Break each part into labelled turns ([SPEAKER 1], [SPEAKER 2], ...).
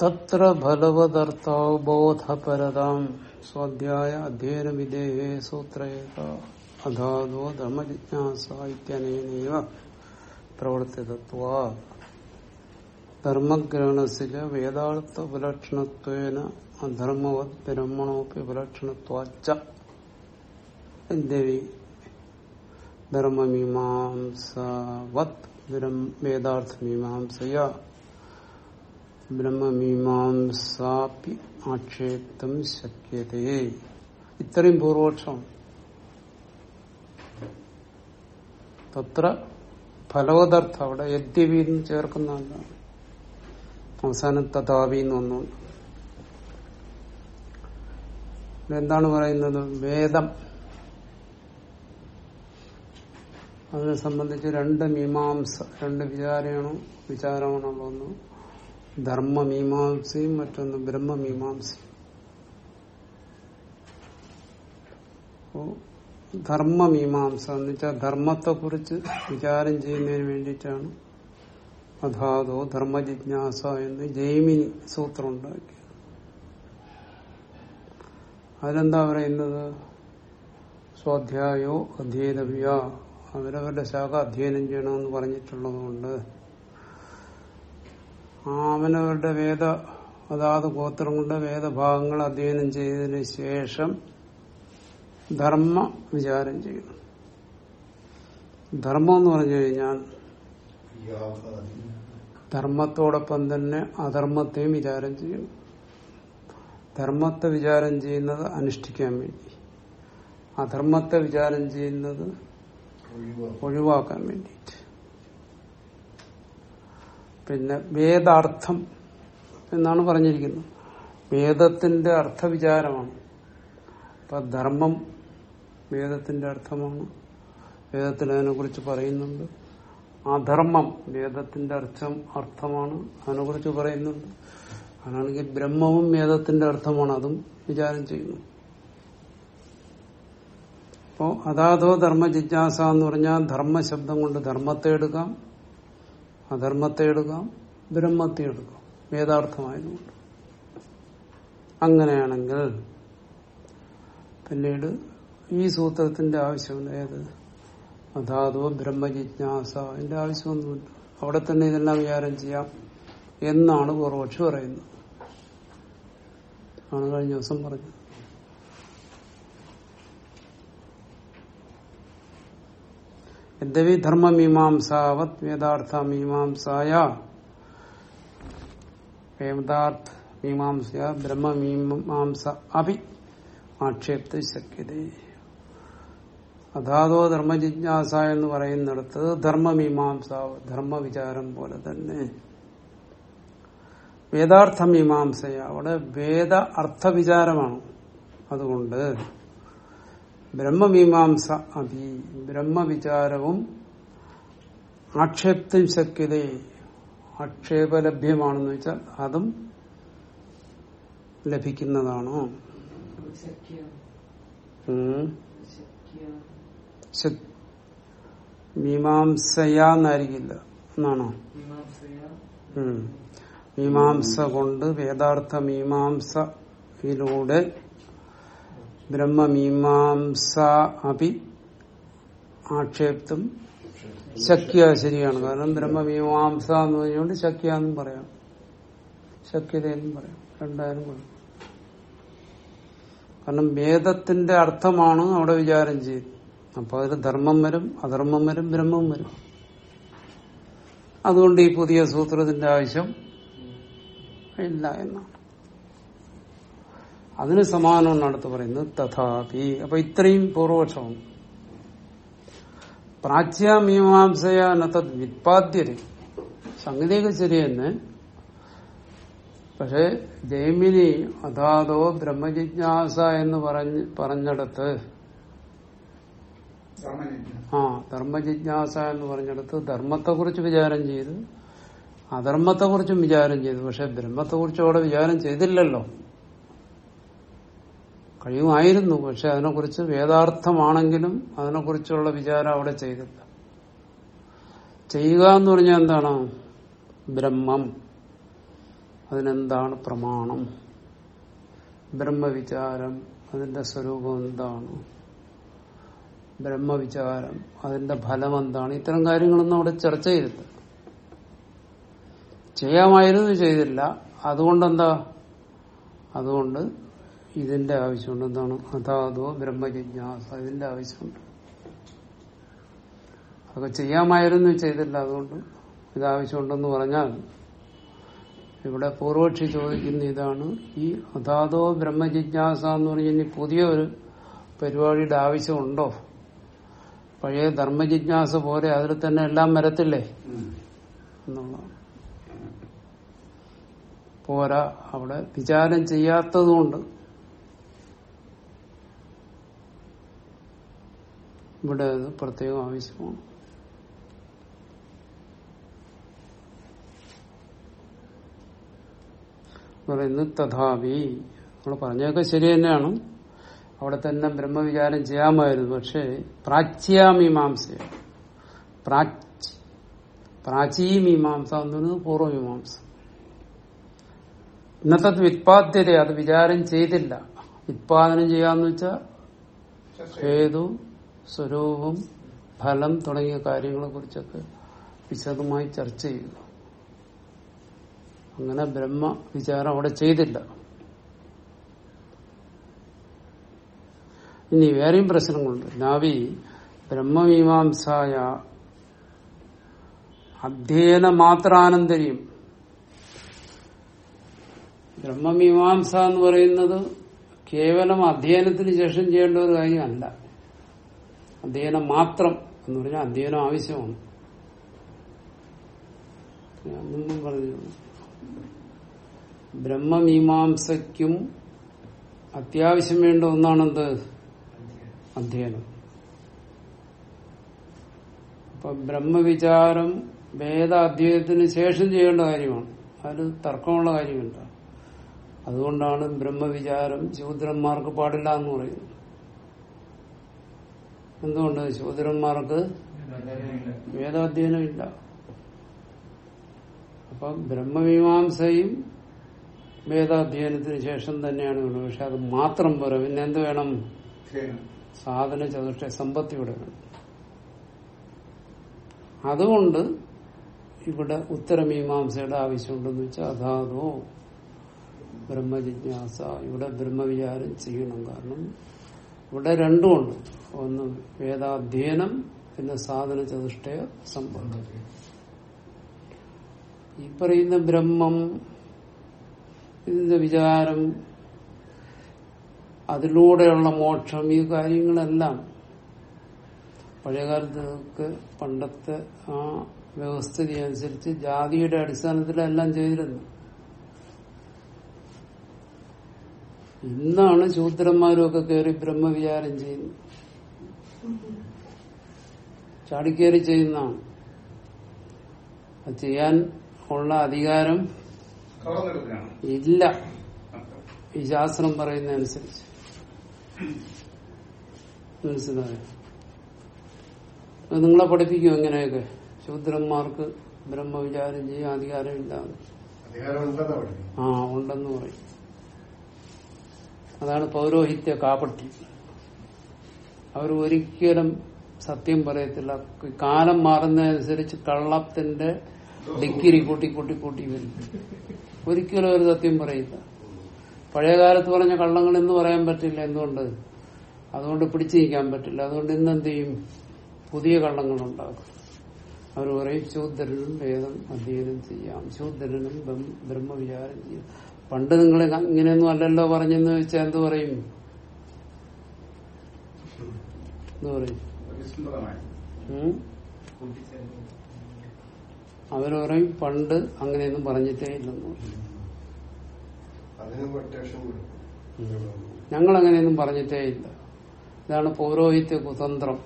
[SPEAKER 1] തത്ര ഫലവതർത്ഥാവബോധപരതാം സ്വാധ്യായ അധ്യയന വിധേയേ സൂത്രേക അധാതോ ധർമ്മജിജ്ഞാസ ഇത്യനേനൈവ പ്രവർത്തിതത്വ ധർമ്മഗ്രഹണസില വേദാർത്ഥ വിലക്ഷണത്വേന അധർമ്മവത് ബ്രഹ്മണോപി വിലക്ഷണത്വാച്ച ദേവി ധർമ്മമീമാംസവത് വേദാർത്ഥമീമാംസയ ബ്രഹ്മമീമാംസാപി ആക്ഷേപ്തം ശക്യതേ. ഇത്രയും പൂർവപക്ഷം. തത്ര ഫലവതർത്ഥം അവിടെ യദ്യവീന്ന് ചേർക്കുന്നതല്ല. അവസാനം തഥാവി എന്നൊന്നുണ്ട് എന്താണ് പറയുന്നത്? വേദം. അതിനെ സംബന്ധിച്ച് രണ്ട് മീമാംസ രണ്ട് വിചാരമാണോ വിചാരമാണുള്ള ഒന്ന് ധർമ്മമീമാംസയും മറ്റൊന്ന് ബ്രഹ്മമീമാംസയും. ധർമ്മമീമാംസ എന്ന് വെച്ചാൽ ധർമ്മത്തെക്കുറിച്ച് വിചാരം ചെയ്യുന്നതിന് വേണ്ടിയിട്ടാണ് അഥാതോ ധർമ്മജിജ്ഞാസ എന്ന് ജൈമിനി സൂത്രം ഉണ്ടാക്കി അതിലെന്താ പറയുന്നത്? സ്വാധ്യായോ അധ്യയനവ്യ അവരവരുടെ ശാഖ അധ്യയനം ചെയ്യണമെന്ന് പറഞ്ഞിട്ടുള്ളതുകൊണ്ട് അവനവരുടെ വേദ അതാത് ഗോത്രങ്ങളുടെ വേദഭാഗങ്ങൾ അധ്യയനം ചെയ്തതിന് ശേഷം ധർമ്മ വിചാരം ചെയ്യണം ധർമ്മം എന്ന് പറഞ്ഞു കഴിഞ്ഞാൽ ധർമ്മത്തോടൊപ്പം തന്നെ അധർമ്മത്തെയും വിചാരം ചെയ്യും ധർമ്മത്തെ വിചാരം ചെയ്യുന്നത് അനുഷ്ഠിക്കാൻ വേണ്ടി. അധർമ്മത്തെ വിചാരം ചെയ്യുന്നത് ഒഴിവാക്കാൻ വേണ്ടിയിട്ട്. പിന്നെ വേദാർത്ഥം എന്നാണ് പറഞ്ഞിരിക്കുന്നത് വേദത്തിന്റെ അർത്ഥവിചാരമാണ്. അപ്പൊ ധർമ്മം വേദത്തിന്റെ അർത്ഥമാണ്. വേദത്തിൽ അതിനെ കുറിച്ച് പറയുന്നുണ്ട്. അധർമ്മം വേദത്തിന്റെ അർത്ഥം അർത്ഥമാണ്. അതിനെ കുറിച്ച് പറയുന്നുണ്ട്. അങ്ങനെയാണെങ്കിൽ ബ്രഹ്മവും വേദത്തിന്റെ അർത്ഥമാണ്. അതും വിചാരം ചെയ്യുന്നു. അപ്പോ അതാതോ ധർമ്മ ജിജ്ഞാസ എന്ന് പറഞ്ഞാൽ ധർമ്മശബ്ദം കൊണ്ട് ധർമ്മത്തെ എടുക്കാം. അധർമ്മത്തെ എടുക്കാം ബ്രഹ്മത്തെ എടുക്കാം വേദാർത്ഥമായതുകൊണ്ട്. അങ്ങനെയാണെങ്കിൽ പിന്നീട് ഈ സൂത്രത്തിന്റെ ആവശ്യം ഏത്? അതാതോ ബ്രഹ്മജിജ്ഞാസ അതിന്റെ ആവശ്യമൊന്നുമില്ല. അവിടെ തന്നെ ഇതെല്ലാം വിചാരം ചെയ്യാം എന്നാണ് പൂർവക്ഷി പറയുന്നത്. ആണ് കഴിഞ്ഞ ദിവസം പറഞ്ഞത്. യദ്യപി ധർമ്മമീമാംസാവത് വേദാർത്ഥ മീമാംസായ വേദാർത്ഥ മീമാംസ ബ്രഹ്മമീമാംസ അഭി ആക്ഷേപ്ത ശക്യത അതാതോ ധർമ്മജിജ്ഞാസ എന്ന് പറയുന്നിടത്ത് ധർമ്മമീമാംസ ധർമ്മവിചാരം പോലെ തന്നെ. വേദാർത്ഥമീമാംസയ അവിടെ വേദ അർത്ഥവിചാരമാണ്. അതുകൊണ്ട് ബ്രഹ്മമീമാംസ അഭി ബ്രഹ്മവിചാരവും ആക്ഷേപ്തും ശക്യത ആക്ഷേപലഭ്യമാണെന്ന് വെച്ചാൽ അതും ലഭിക്കുന്നതാണോ. മീമാംസയാന്നായിരിക്കില്ല എന്നാണോ? മീമാംസ കൊണ്ട് വേദാർത്ഥ മീമാംസയിലൂടെ ബ്രഹ്മമീമാംസ അഭി ആക്ഷേപ്തം. ശക്യ ശരിയാണ്. കാരണം ബ്രഹ്മമീമാംസ എന്ന് പറഞ്ഞുകൊണ്ട് ശക്യ എന്നും പറയാം. ശക്യത എന്നും പറയാം. രണ്ടായാലും പറയാം കാരണം വേദത്തിന്റെ അർത്ഥമാണ് അവിടെ വിചാരം ചെയ്ത് അപ്പൊ അതിൽ ധർമ്മം വരും അധർമ്മം വരും ബ്രഹ്മം വരും. അതുകൊണ്ട് ഈ പുതിയ സൂത്രത്തിന്റെ ആവശ്യം ഇല്ല എന്നാണ്. അതിന് സമാനമാണ് അടുത്ത് പറയുന്നത്. തഥാപി. അപ്പൊ ഇത്രയും പൂർവപക്ഷമാണ് തത് വിത്പാദ്യര് സംഗതിയൊക്കെ ശരി തന്നെ പക്ഷെ ജൈമിനി അതാതോ ബ്രഹ്മജിജ്ഞാസ എന്ന് പറഞ്ഞ് പറഞ്ഞിടത്ത്. ആ ധർമ്മജിജ്ഞാസ എന്ന് പറഞ്ഞിടത്ത് ധർമ്മത്തെക്കുറിച്ച് വിചാരം ചെയ്തു. അധർമ്മത്തെക്കുറിച്ചും വിചാരം ചെയ്തു. പക്ഷെ ബ്രഹ്മത്തെക്കുറിച്ച് അവിടെ വിചാരം ചെയ്തില്ലല്ലോ. കഴിയുമായിരുന്നു പക്ഷെ അതിനെക്കുറിച്ച് വേദാർത്ഥമാണെങ്കിലും അതിനെക്കുറിച്ചുള്ള വിചാരം അവിടെ ചെയ്തില്ല. ചെയ്യുക എന്ന് പറഞ്ഞാൽ എന്താണ്? ബ്രഹ്മം. അതിനെന്താണ് പ്രമാണം? ബ്രഹ്മവിചാരം അതിന്റെ സ്വരൂപം എന്താണ്? ബ്രഹ്മവിചാരം അതിന്റെ ഫലം എന്താണ്? ഇത്തരം കാര്യങ്ങളൊന്നും അവിടെ ചർച്ച ചെയ്തില്ല. ചെയ്യാമായിരുന്നു ചെയ്തില്ല. അതുകൊണ്ടെന്താ അതുകൊണ്ട് ഇതിന്റെ ആവശ്യമുണ്ട്. എന്താണ്? അതാതോ ബ്രഹ്മജിജ്ഞാസ. ഇതിന്റെ ആവശ്യമുണ്ട്. അതൊക്കെ ചെയ്യാമായിരുന്നു ചെയ്തില്ല. അതുകൊണ്ട് ഇത് ആവശ്യമുണ്ടെന്ന് പറഞ്ഞാൽ ഇവിടെ പൂർവക്ഷി ചോദിക്കുന്ന ഇതാണ്. ഈ അതാതോ ബ്രഹ്മജിജ്ഞാസ എന്ന് പറഞ്ഞ ഇനി പുതിയ ഒരു പരിപാടിയുടെ ആവശ്യമുണ്ടോ? പഴയ ധർമ്മജിജ്ഞാസ പോലെ അതിൽ തന്നെ എല്ലാം വരത്തില്ലേ? എന്നുള്ള പോരാ. അവിടെ വിചാരം ചെയ്യാത്തതുകൊണ്ട് ഇവിടെ അത് പ്രത്യേകം ആവശ്യമാണ്. പറയുന്നു തഥാപി നമ്മൾ പറഞ്ഞതൊക്കെ ശരി തന്നെയാണ്. അവിടെ തന്നെ ബ്രഹ്മവിചാരം ചെയ്യാമായിരുന്നു. പക്ഷേ പ്രാച്യാമീമാംസ. പ്രാച് പ്രാചീമീമാംസ എന്ന് പറയുന്നത് പൂർവമീമാംസ ഇന്നത്തെ വിത്പാദ്യത അത് വിചാരം ചെയ്തില്ല. ഉത്പാദനം ചെയ്യാന്ന് വെച്ചാൽ ഹേതു സ്വരൂപം ഫലം തുടങ്ങിയ കാര്യങ്ങളെ കുറിച്ചൊക്കെ വിശദമായി ചർച്ച ചെയ്യുന്നു അങ്ങനെ ബ്രഹ്മ വിചാരം അവിടെ ചെയ്തില്ല. ഇനി വേറെയും പ്രശ്നങ്ങളുണ്ട്. നാവി ബ്രഹ്മമീമാംസായ അധ്യയന മാത്രാനന്തര്യം. ബ്രഹ്മമീമാംസ എന്ന് പറയുന്നത് കേവലം അധ്യയനത്തിന് ശേഷം ചെയ്യേണ്ട ഒരു കാര്യമല്ല. അധ്യയനം മാത്രം എന്ന് പറഞ്ഞാൽ അധ്യയനം ആവശ്യമാണ്. മുമ്പും പറഞ്ഞു ബ്രഹ്മമീമാംസയ്ക്കും അത്യാവശ്യം വേണ്ട ഒന്നാണെന്ത്? അധ്യയനം. അപ്പൊ ബ്രഹ്മവിചാരം വേദ അധ്യയനത്തിന് ശേഷം ചെയ്യേണ്ട കാര്യമാണ്. അതിൽ തർക്കമുള്ള കാര്യമില്ല. അതുകൊണ്ടാണ് ബ്രഹ്മവിചാരം ശൂദ്രന്മാർക്ക് പാടില്ല എന്ന് പറയുന്നത്. എന്തുകൊണ്ട് ശൂദ്രന്മാർക്ക് വേദാധ്യയനമില്ല? അപ്പൊ ബ്രഹ്മമീമാംസയും വേദാധ്യയനത്തിന് ശേഷം തന്നെയാണ് വേണ്ടത് പക്ഷെ അത് മാത്രം പോരാ. പിന്നെ എന്ത് വേണം? സാധന ചതുഷ്ട സമ്പത്തി ഇവിടെ വേണം. അതുകൊണ്ട് ഇവിടെ ഉത്തരമീമാംസയുടെ ആവശ്യമുണ്ടെന്ന് വെച്ചാൽ അതാതോ ബ്രഹ്മജിജ്ഞാസ. ഇവിടെ ബ്രഹ്മവിചാരം ചെയ്യണം. കാരണം ഇവിടെ രണ്ടുമുണ്ട് ഒന്ന് വേദാധ്യയനം പിന്നെ സാധന ചതുഷ്ടയ സമ്പർക്കം ഈ പറയുന്ന ബ്രഹ്മം ഇതിന്റെ വിചാരം അതിലൂടെയുള്ള മോക്ഷം ഈ കാര്യങ്ങളെല്ലാം പഴയകാലത്തൊക്കെ പണ്ടത്തെ ആ വ്യവസ്ഥിതി അനുസരിച്ച് ജാതിയുടെ അടിസ്ഥാനത്തിലെല്ലാം ചെയ്തിരുന്നു. ഇന്നാണ് ശൂദ്രന്മാരും ഒക്കെ കയറി ബ്രഹ്മവിചാരം ചെയ്യുന്നത്. ചാടിക്കേറി ചെയ്യുന്നതാണ്. അത് ചെയ്യാൻ ഉള്ള അധികാരം ഇല്ല. ഈ ശാസ്ത്രം പറയുന്ന അനുസരിച്ച് മനസ്സിലായോ നിങ്ങളെ പഠിപ്പിക്കും എങ്ങനെയൊക്കെ ശൂദ്രന്മാർക്ക് ബ്രഹ്മവിചാരം ചെയ്യാൻ അധികാരമില്ല ആ ഉണ്ടെന്ന് പറയും. അതാണ് പൗരോഹിത്യ കാപട്യം. അവർ ഒരിക്കലും സത്യം പറയത്തില്ല. കാലം മാറുന്നതനുസരിച്ച് കള്ളത്തിന്റെ ഡിഗ്രി കൂട്ടി കൂട്ടി കൂട്ടി വരും. ഒരിക്കലും ഒരു സത്യം പറയില്ല. പഴയ കാലത്ത് പറഞ്ഞ കള്ളങ്ങൾ എന്ന് പറയാൻ പറ്റില്ല എന്തുകൊണ്ട്? അതുകൊണ്ട് പിടിച്ചു നീക്കാൻ പറ്റില്ല. അതുകൊണ്ട് ഇന്ന് എന്ത് ചെയ്യും? പുതിയ കള്ളങ്ങൾ ഉണ്ടാക്കും അവർ പറയും ശൂദ്രനും വേദം അധ്യയനം ചെയ്യാം. ശൂദ്രനും ബ്രഹ്മവിചാരം ചെയ്യാം. പണ്ട് നിങ്ങൾ ഇങ്ങനെയൊന്നും അല്ലല്ലോ പറഞ്ഞെന്ന് വെച്ചാൽ എന്ത് പറയും? അവർ പറയും പണ്ട് അങ്ങനെയൊന്നും പറഞ്ഞിട്ടേ ഇല്ലെന്ന് ഞങ്ങൾ അങ്ങനെയൊന്നും പറഞ്ഞിട്ടേ ഇല്ല. ഇതാണ് പൗരോഹിത്യ കുതന്ത്രം.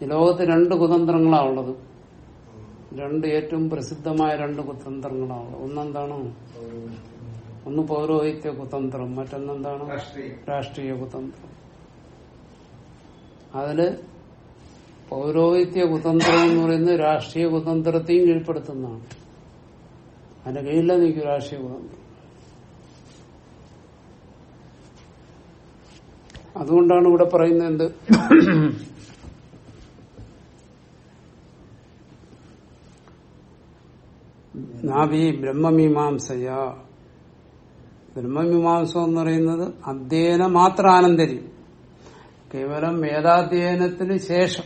[SPEAKER 1] ഈ ലോകത്ത് രണ്ട് കുതന്ത്രങ്ങളാ ഉള്ളത്. രണ്ട് ഏറ്റവും പ്രസിദ്ധമായ രണ്ട് കുതന്ത്രങ്ങളാണ്. ഒന്നെന്താണ്? ഒന്ന് പൗരോഹിത്യ കുതന്ത്രം മറ്റൊന്നെന്താണ്? രാഷ്ട്രീയ. കുതന്ത്രം. അതിൽ പൗരോഹിത്യ കുതന്ത്രം എന്ന് പറയുന്നത് രാഷ്ട്രീയ കുതന്ത്രത്തെയും കീഴ്പ്പെടുത്തുന്നതാണ്. അതിന്റെ കീഴില നീക്കും രാഷ്ട്രീയ കുതന്ത്രം. അതുകൊണ്ടാണ് ഇവിടെ പറയുന്നത് എന്ത്? നാഭി ബ്രഹ്മമീമാംസയ. ബ്രഹ്മമീമാംസം എന്ന് പറയുന്നത് അധ്യയന മാത്രം ആനന്ദരി കേവലം വേദാധ്യയനത്തിന് ശേഷം.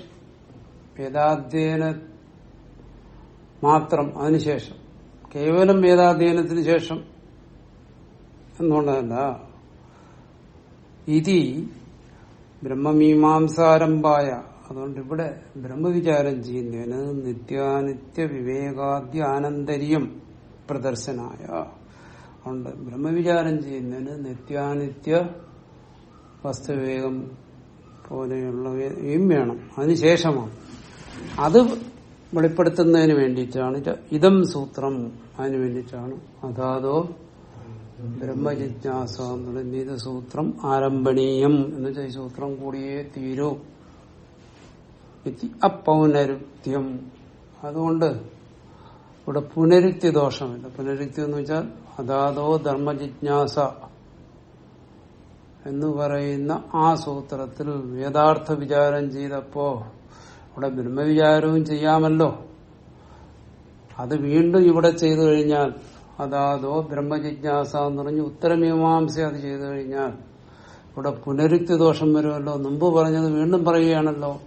[SPEAKER 1] വേദാധ്യയന മാത്രം അതിനുശേഷം കേവലം വേദാധ്യയനത്തിന് ശേഷം എന്നുള്ളതല്ല. ഇതി ബ്രഹ്മമീമാംസാരംഭായ. അതുകൊണ്ട് ഇവിടെ ബ്രഹ്മവിചാരം ചെയ്യുന്നതിന് നിത്യാനിത്യ വിവേകാദ്യ ആനന്തര്യം പ്രദർശനായ. അതുകൊണ്ട് ബ്രഹ്മവിചാരം ചെയ്യുന്നതിന് നിത്യാനിത്യ വസ്തുവിവേകം പോലെയുള്ളവയും വേണം. അതിനുശേഷമാണ് അത് വെളിപ്പെടുത്തുന്നതിന് വേണ്ടിയിട്ടാണ്. ഇത് സൂത്രം. അതിനു വേണ്ടിയിട്ടാണ്. അതാതോ ബ്രഹ്മജിജ്ഞാസ എന്നുള്ള സൂത്രം ആരംഭണീയം. എന്ന് വെച്ചാൽ ഈ സൂത്രം കൂടിയേ തീരൂ. ഇതി അപ്പൗനരുക്ത്യം അതുകൊണ്ട് ഇവിടെ പുനരുക്തി ദോഷമില്ല. പുനരുക്തി എന്ന് വെച്ചാൽ അതാതോ ധർമ്മജിജ്ഞാസ എന്ന് പറയുന്ന ആ സൂത്രത്തിൽ വേദാർത്ഥ വിചാരം ചെയ്തപ്പോ ഇവിടെ ബ്രഹ്മവിചാരവും ചെയ്യാമല്ലോ. അത് വീണ്ടും ഇവിടെ ചെയ്തു കഴിഞ്ഞാൽ അതാതോ ബ്രഹ്മജിജ്ഞാസ എന്ന് പറഞ്ഞ് ഉത്തരമീമാംസ അത് ചെയ്തു കഴിഞ്ഞാൽ ഇവിടെ പുനരുക്തി ദോഷം വരുമല്ലോ. മുമ്പ് പറഞ്ഞത് വീണ്ടും പറയുകയാണല്ലോ.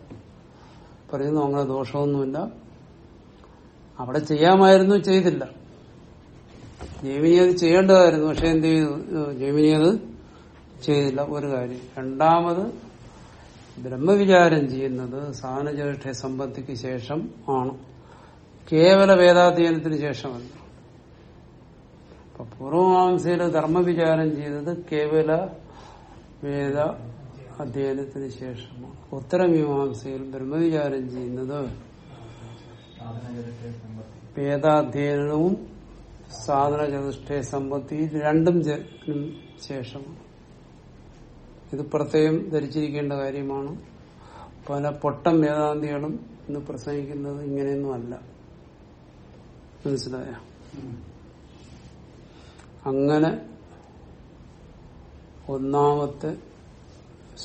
[SPEAKER 1] പറയുന്നു അങ്ങനെ ദോഷമൊന്നുമില്ല. അവിടെ ചെയ്യാമായിരുന്നു ചെയ്തില്ല. ജൈമിനി അത് ചെയ്യേണ്ടതായിരുന്നു പക്ഷെ എന്ത് ചെയ്തു? ജൈമിനി അത് ചെയ്തില്ല ഒരു കാര്യം. രണ്ടാമത് ബ്രഹ്മവിചാരം ചെയ്യുന്നത് സാധനജ്യേഷ്ഠ സമ്പത്തിക്ക് ശേഷം ആണ്. കേവല വേദാധ്യയനത്തിന് ശേഷമല്ല. അപ്പൊ പൂർവമാംസയിൽ ധർമ്മവിചാരം ചെയ്തത് കേവല വേദ അധ്യയനത്തിന് ശേഷമാണ് ഉത്തരമീമാംസയിൽ ബ്രഹ്മവിചാരം ചെയ്യുന്നത് വേദാധ്യയനവും സാധന ചതുഷ്ടയ സമ്പത്തി രണ്ടും ശേഷമാണ് ഇത് പ്രത്യേകം ധരിച്ചിരിക്കേണ്ട കാര്യമാണ്. പല പൊട്ടം വേദാന്തികളും ഇന്ന് പ്രസംഗിക്കുന്നത് ഇങ്ങനെയൊന്നും അല്ല മനസ്സിലായ? അങ്ങനെ ഒന്നാമത്തെ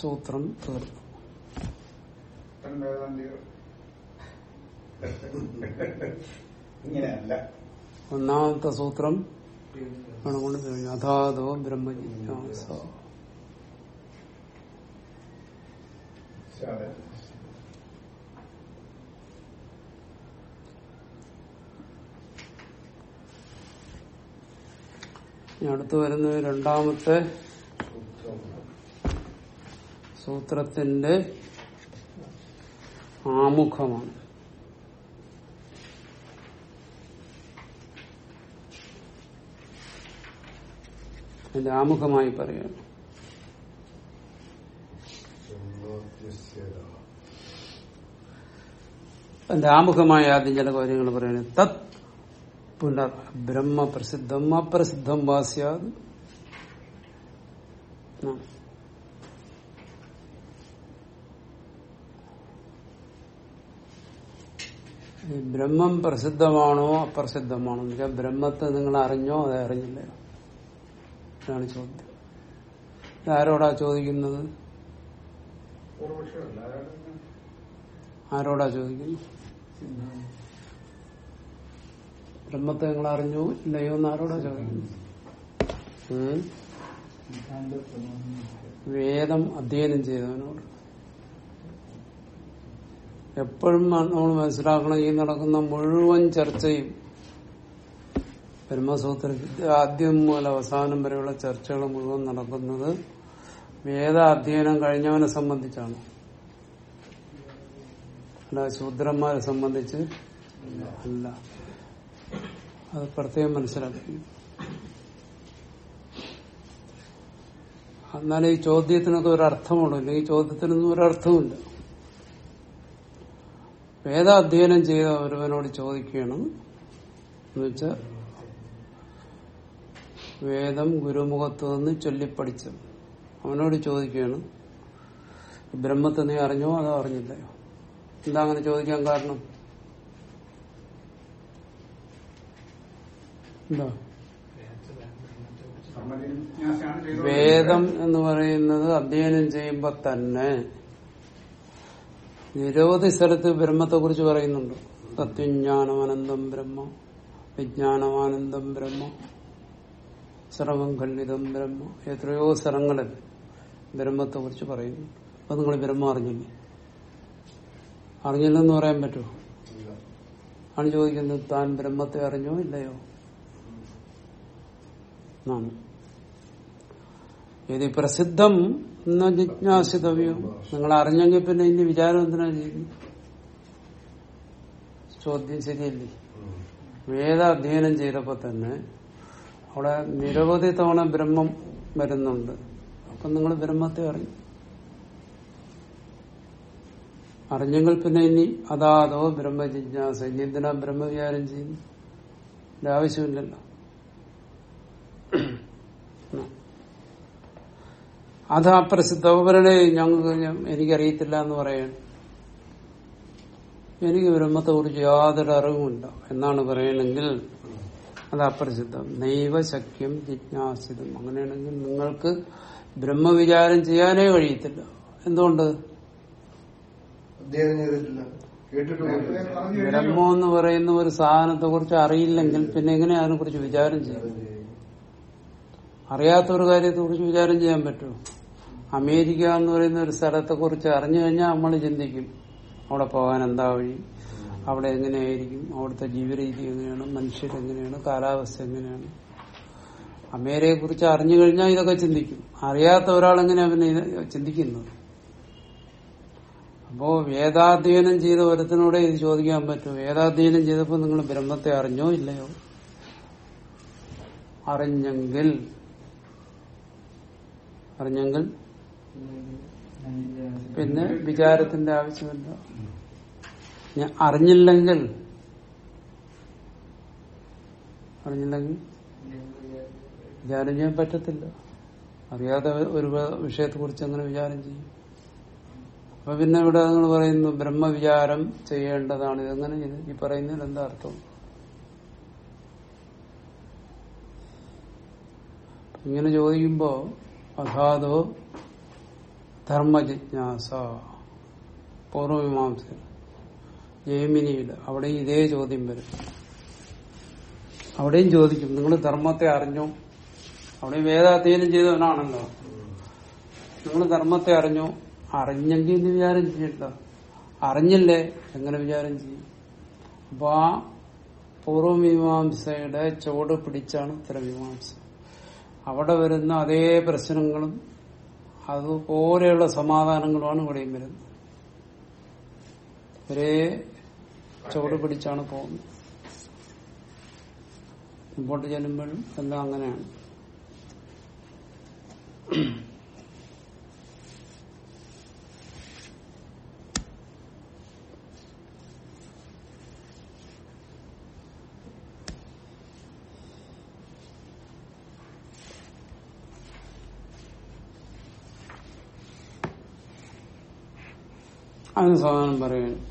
[SPEAKER 1] സൂത്രം തീർന്നു.
[SPEAKER 2] ഇങ്ങനെയല്ല.
[SPEAKER 1] ഒന്നാമത്തെ സൂത്രം അഥാദോ കഴിഞ്ഞു അതാതോ ബ്രഹ്മജിജ്ഞാസ. ഇനി അടുത്ത് വരുന്നത് രണ്ടാമത്തെ സൂത്രത്തിന്റെ ആമുഖമാണ്. അതിന്റെ ആമുഖമായി പറയാം അതിന്റെ ആമുഖമായ ആദ്യം ചില കാര്യങ്ങൾ പറയുന്നത് തത് പുനർ ബ്രഹ്മ പ്രസിദ്ധം അപ്രസിദ്ധം വാസ്യാത് ആ. ഈ ബ്രഹ്മം പ്രസിദ്ധമാണോ അപ്രസിദ്ധമാണോ എന്ന് ബ്രഹ്മത്തെ നിങ്ങൾ അറിഞ്ഞോ? അതെ അറിഞ്ഞില്ലയോ ഇതാണ് ചോദ്യം. ഇതാരോടാ ചോദിക്കുന്നത്? ആരോടാ ചോദിക്കുന്നു ബ്രഹ്മത്തെ നിങ്ങൾ അറിഞ്ഞു? ഇല്ലയോ എന്ന് ആരോടാ ചോദിക്കുന്നു വേദം അധ്യയനം ചെയ്തവനോട്. എപ്പോഴും നമ്മൾ മനസ്സിലാക്കണം ഈ നടക്കുന്ന മുഴുവൻ ചർച്ചയും ബ്രഹ്മസൂത്രത്തിന്റെ ആദ്യം മുതൽ അവസാനം വരെയുള്ള ചർച്ചകൾ മുഴുവൻ നടക്കുന്നത് വേദ അധ്യയനം കഴിഞ്ഞവനെ സംബന്ധിച്ചാണ്. അല്ല ശൂദ്രന്മാരെ സംബന്ധിച്ച് അല്ല. അത് പ്രത്യേകം മനസ്സിലാക്കി എന്നാലും ഈ ചോദ്യത്തിനൊക്കെ ഒരു അർത്ഥമുള്ളൂ ഈ ചോദ്യത്തിനൊന്നും ഒരർത്ഥമില്ല വേദാധ്യയനം ചെയ്ത ഒരുവനോട് ചോദിക്കണം. എന്നുവെച്ചാൽ വേദം ഗുരുമുഖത്ത് നിന്ന് ചൊല്ലിപ്പഠിച്ച അവനോട് ചോദിക്കുകയാണ് ബ്രഹ്മത്തെ നീ അറിഞ്ഞോ? അതോ അറിഞ്ഞില്ലയോ എന്താ അങ്ങനെ ചോദിക്കാൻ കാരണം? എന്താ? വേദം എന്ന് പറയുന്നത് അധ്യയനം ചെയ്യുമ്പോ തന്നെ നിരവധി സ്ഥലത്ത് ബ്രഹ്മത്തെ കുറിച്ച് പറയുന്നുണ്ട്. തത്വജ്ഞാനമാനന്ദം ബ്രഹ്മ വിജ്ഞാനമാനന്ദം ബ്രഹ്മ സർവം ഖണ്ഡിതം ബ്രഹ്മ എത്രയോ സ്ഥലങ്ങളിൽ ബ്രഹ്മത്തെ കുറിച്ച് പറയുന്നു അപ്പൊ നിങ്ങൾ ബ്രഹ്മം അറിഞ്ഞില്ലേ? അറിഞ്ഞില്ലെന്ന് പറയാൻ പറ്റുമോ? ആണ് ചോദിക്കുന്നത് താൻ ബ്രഹ്മത്തെ അറിഞ്ഞോ ഇല്ലയോ? ഇത് പ്രസിദ്ധം എന്ന ജിജ്ഞാസിതവ്യം നിങ്ങൾ അറിഞ്ഞെങ്കിൽ പിന്നെ ഇനി വിചാരം എന്തിനാ ചെയ്യുന്നു? ചോദ്യം ശരിയല്ലേ? വേദ അധ്യയനം ചെയ്തപ്പോ തന്നെ അവിടെ നിരവധി തവണ ബ്രഹ്മം വരുന്നുണ്ട്. അപ്പൊ നിങ്ങൾ ബ്രഹ്മത്തെ അറിഞ്ഞു അറിഞ്ഞെങ്കിൽ പിന്നെ ഇനി അതാതോ ബ്രഹ്മ ജിജ്ഞാസ ഇനി എന്തിനാ ബ്രഹ്മവിചാരം ചെയ്യുന്നു? ആവശ്യമില്ലല്ലോ. അത് അപ്രസിദ്ധവരുടെ ഞങ്ങൾക്ക് എനിക്കറിയത്തില്ല എന്ന് പറയാണ് എനിക്ക് ബ്രഹ്മത്തെ കുറിച്ച് യാതൊരു അറിവുമില്ല എന്നാണ് പറയണമെങ്കിൽ അത് അപ്രസിദ്ധം. നൈവ ശക്യം ജിജ്ഞാസിതം. അങ്ങനെയാണെങ്കിൽ നിങ്ങൾക്ക് ബ്രഹ്മവിചാരം ചെയ്യാനേ കഴിയത്തില്ല. എന്തുകൊണ്ട്?
[SPEAKER 2] ബ്രഹ്മെന്ന്
[SPEAKER 1] ബ്രഹ്മം എന്ന് പറയുന്ന ഒരു സാധനത്തെ കുറിച്ച് അറിയില്ലെങ്കിൽ പിന്നെ എങ്ങനെ അതിനെ കുറിച്ച് വിചാരം ചെയ്യും? അറിയാത്ത ഒരു കാര്യത്തെ കുറിച്ച് വിചാരം ചെയ്യാൻ പറ്റുമോ? അമേരിക്ക എന്ന് പറയുന്ന ഒരു സ്ഥലത്തെ കുറിച്ച് അറിഞ്ഞു കഴിഞ്ഞാൽ നമ്മൾ ചിന്തിക്കും. അവിടെ പോകാൻ എന്താ വഴി? അവിടെ എങ്ങനെയായിരിക്കും? അവിടുത്തെ ജീവിതരീതി എങ്ങനെയാണ്? മനുഷ്യരെങ്ങനെയാണ് കാലാവസ്ഥ എങ്ങനെയാണ്? അമേരിക്കയെ കുറിച്ച് അറിഞ്ഞു കഴിഞ്ഞാൽ ഇതൊക്കെ ചിന്തിക്കും. അറിയാത്ത ഒരാൾ എങ്ങനെയാ പിന്നെ ചിന്തിക്കുന്നത്? അപ്പോ വേദാധ്യയനം ചെയ്ത ഒരുത്തിനോടെ ഇത് ചോദിക്കാൻ പറ്റും. വേദാധ്യയനം ചെയ്തപ്പോൾ നിങ്ങൾ ബ്രഹ്മത്തെ അറിഞ്ഞോ ഇല്ലയോ? അറിഞ്ഞെങ്കിൽ അറിഞ്ഞെങ്കിൽ പിന്നെ വിചാരത്തിന്റെ ആവശ്യമില്ല. ഞാൻ അറിഞ്ഞില്ലെങ്കിൽ അറിഞ്ഞില്ലെങ്കിൽ വിചാരം ചെയ്യാൻ പറ്റത്തില്ല. അറിയാതെ ഒരു വിഷയത്തെ കുറിച്ച് അങ്ങനെ വിചാരം ചെയ്യും. അപ്പൊ പിന്നെ ഇവിടെ നിങ്ങൾ പറയുന്നു ബ്രഹ്മവിചാരം ചെയ്യേണ്ടതാണ്. ഇതെങ്ങനെ ഇത് ഈ പറയുന്നതിൽ എന്താ അർത്ഥം? ഇങ്ങനെ ചോദിക്കുമ്പോ അഥാതോ ധർമ്മജിജ്ഞാസ പൂർവമീമാംസ ജൈമിനിയിൽ അവിടെ ഇതേ ചോദ്യം വരും. അവിടെയും ചോദിക്കും നിങ്ങൾ ധർമ്മത്തെ അറിഞ്ഞു? അവിടെ വേദാധ്യയനം ചെയ്തവനാണല്ലോ. നിങ്ങൾ ധർമ്മത്തെ അറിഞ്ഞു? അറിഞ്ഞെങ്കിൽ ഇന്ന് വിചാരം ചെയ്യണ്ട. അറിഞ്ഞില്ലേ? എങ്ങനെ വിചാരം ചെയ്യും? അപ്പൊ ആ പൂർവമീമാംസയുടെ ചുവട് പിടിച്ചാണ് ഉത്തരമീമാംസ. അവിടെ വരുന്ന അതേ പ്രശ്നങ്ങളും അതുപോലെയുള്ള സമാധാനങ്ങളുമാണ് ഇവിടെയും വരുന്നത് ഒരേ ചുവട് പിടിച്ചാണ് പോകുന്നത്. മുമ്പോട്ട് ചെല്ലുമ്പോഴും എല്ലാം അങ്ങനെയാണ്. അതിന് സാധനം പറയാൻ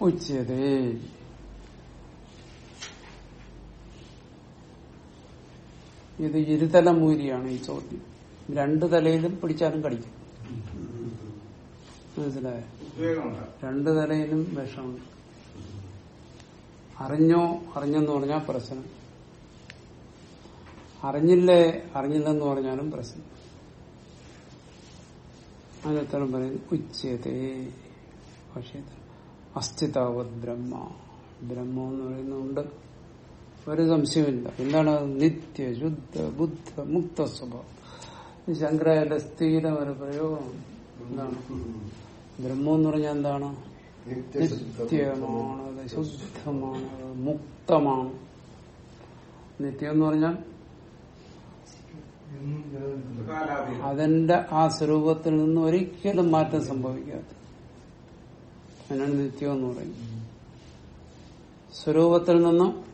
[SPEAKER 1] ഉച്ചതേ ഇത് ഇരുതല മൂരിയാണ് ഈ ചോദ്യം. രണ്ടു തലയിലും പിടിച്ചാലും കടിക്കും.
[SPEAKER 2] മനസിലായ
[SPEAKER 1] രണ്ടു തലയിലും വിഷമുണ്ട് അറിഞ്ഞോ? അറിഞ്ഞെന്ന് പറഞ്ഞാൽ പ്രശ്നം. അറിഞ്ഞില്ലേ? അറിഞ്ഞില്ലെന്ന് പറഞ്ഞാലും പ്രശ്നം. അതിനെത്തരം പറയുന്നത് ഉച്ചതേ പക്ഷേ അസ്ഥിതാവത് ബ്രഹ്മ. ബ്രഹ്മ എന്ന് പറയുന്നുണ്ട്. ഒരു സംശയമില്ല എന്താണ്? നിത്യ ശുദ്ധ ബുദ്ധ മുക്ത സ്വഭാവം. ഈ ശങ്കരാചാര്യ സ്ഥിരം ഒരു പ്രയോഗം എന്താണ്? ബ്രഹ്മം എന്ന് പറഞ്ഞാൽ എന്താണ്? നിത്യമാണ് ശുദ്ധമാണത് ശുദ്ധമാണ് മുക്തമാണ്. നിത്യം എന്ന് പറഞ്ഞാൽ അതിന്റെ ആ സ്വരൂപത്തിൽ നിന്ന് ഒരിക്കലും മാറ്റം സംഭവിക്കാത്ത. അതിനാണ് നിത്യം എന്ന് പറയുന്നത്. സ്വരൂപത്തിൽ നിന്നും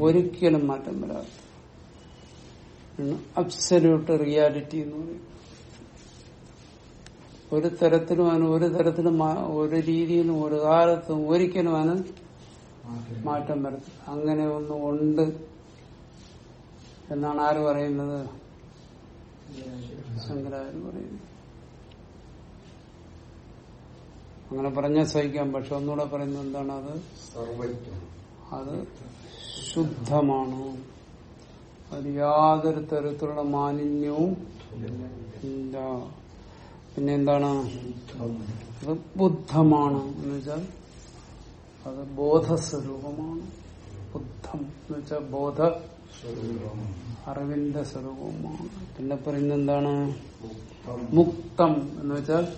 [SPEAKER 1] ഒരിക്കലും മാറ്റം വരാത്ത. അബ്സല്യൂട്ട് റിയാലിറ്റി എന്ന് പറയും. ഒരു തരത്തിലും അതിന് ഒരു തരത്തിലും ഒരു രീതിയിലും ഒരു കാലത്തും ഒരിക്കലും അതിന് മാറ്റം വരത്തില്ല. അങ്ങനെ ഒന്നും ഉണ്ട് എന്നാണ് ആര് പറയുന്നത്? ശങ്കരാചാര്യ അങ്ങനെ പറഞ്ഞാൽ സഹിക്കാം പക്ഷെ ഒന്നുകൂടെ പറയുന്നത് എന്താണ് അത്? അത് ശുദ്ധമാണ്. അത് യാതൊരു തരത്തിലുള്ള മാലിന്യവും ഇല്ല. പിന്നെ എന്താണ്? അത് ബുദ്ധമാണ് എന്ന് വെച്ചാൽ അത് ബോധസ്വരൂപമാണ്. ബുദ്ധം എന്ന് വെച്ചാൽ ബോധ അറിവിന്റെ സ്വരൂപമാണ് പിന്നെ പറയുന്നത് എന്താണ്?
[SPEAKER 3] മുക്തം
[SPEAKER 1] എന്ന് വെച്ചാൽ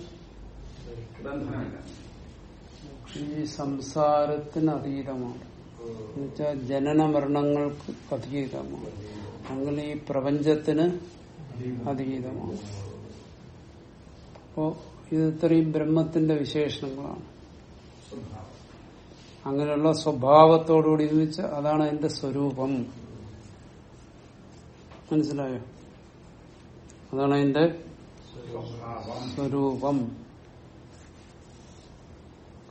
[SPEAKER 1] ഈ സംസാരത്തിന് അതീതമാണ്. എന്നുവെച്ചാൽ ജനന മരണങ്ങൾക്ക് അതീതമാണ്. അങ്ങനെ ഈ പ്രപഞ്ചത്തിന് അതീതമാണ്. അപ്പോ ഇത് ഇത്രയും ബ്രഹ്മത്തിന്റെ വിശേഷണങ്ങളാണ്. അങ്ങനെയുള്ള സ്വഭാവത്തോടുകൂടി എന്ന് വെച്ചാൽ അതാണ് എന്റെ സ്വരൂപം. മനസ്സിലായോ? അതാണ്
[SPEAKER 2] അതിന്റെ
[SPEAKER 1] സ്വരൂപം.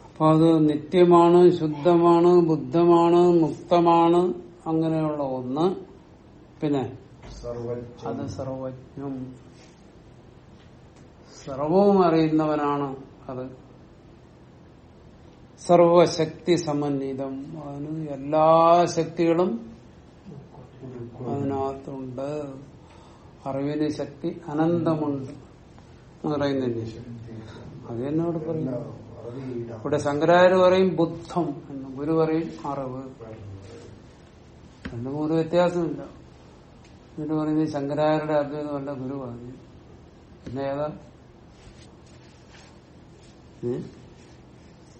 [SPEAKER 1] അപ്പൊ അത് നിത്യമാണ് ശുദ്ധമാണ് ബുദ്ധമാണ് മുക്തമാണ് അങ്ങനെയുള്ള ഒന്ന്. പിന്നെ അത് സർവജ്ഞം. സർവവും അറിയുന്നവനാണ് അത്. സർവശക്തി സമന്വിതം. അതിന് എല്ലാ ശക്തികളും അതിനകത്തുണ്ട്. അറിവിന് ശക്തി അനന്തമുണ്ട് എന്ന് അത് എന്നോട് പറയുന്നു
[SPEAKER 3] അറിയില്ല
[SPEAKER 1] ഇവിടെ ശങ്കരാചാര്യ പറയും ബുദ്ധം എന്ന്. ഗുരു പറയും അറിവ്. രണ്ടും ഒരു വ്യത്യാസമില്ല. എന്നിട്ട് പറയുന്നത് ശങ്കരാചാര്യരുടെ അദ്വൈതമല്ല ഗുരു പറഞ്ഞു. പിന്നെ ഏതാ?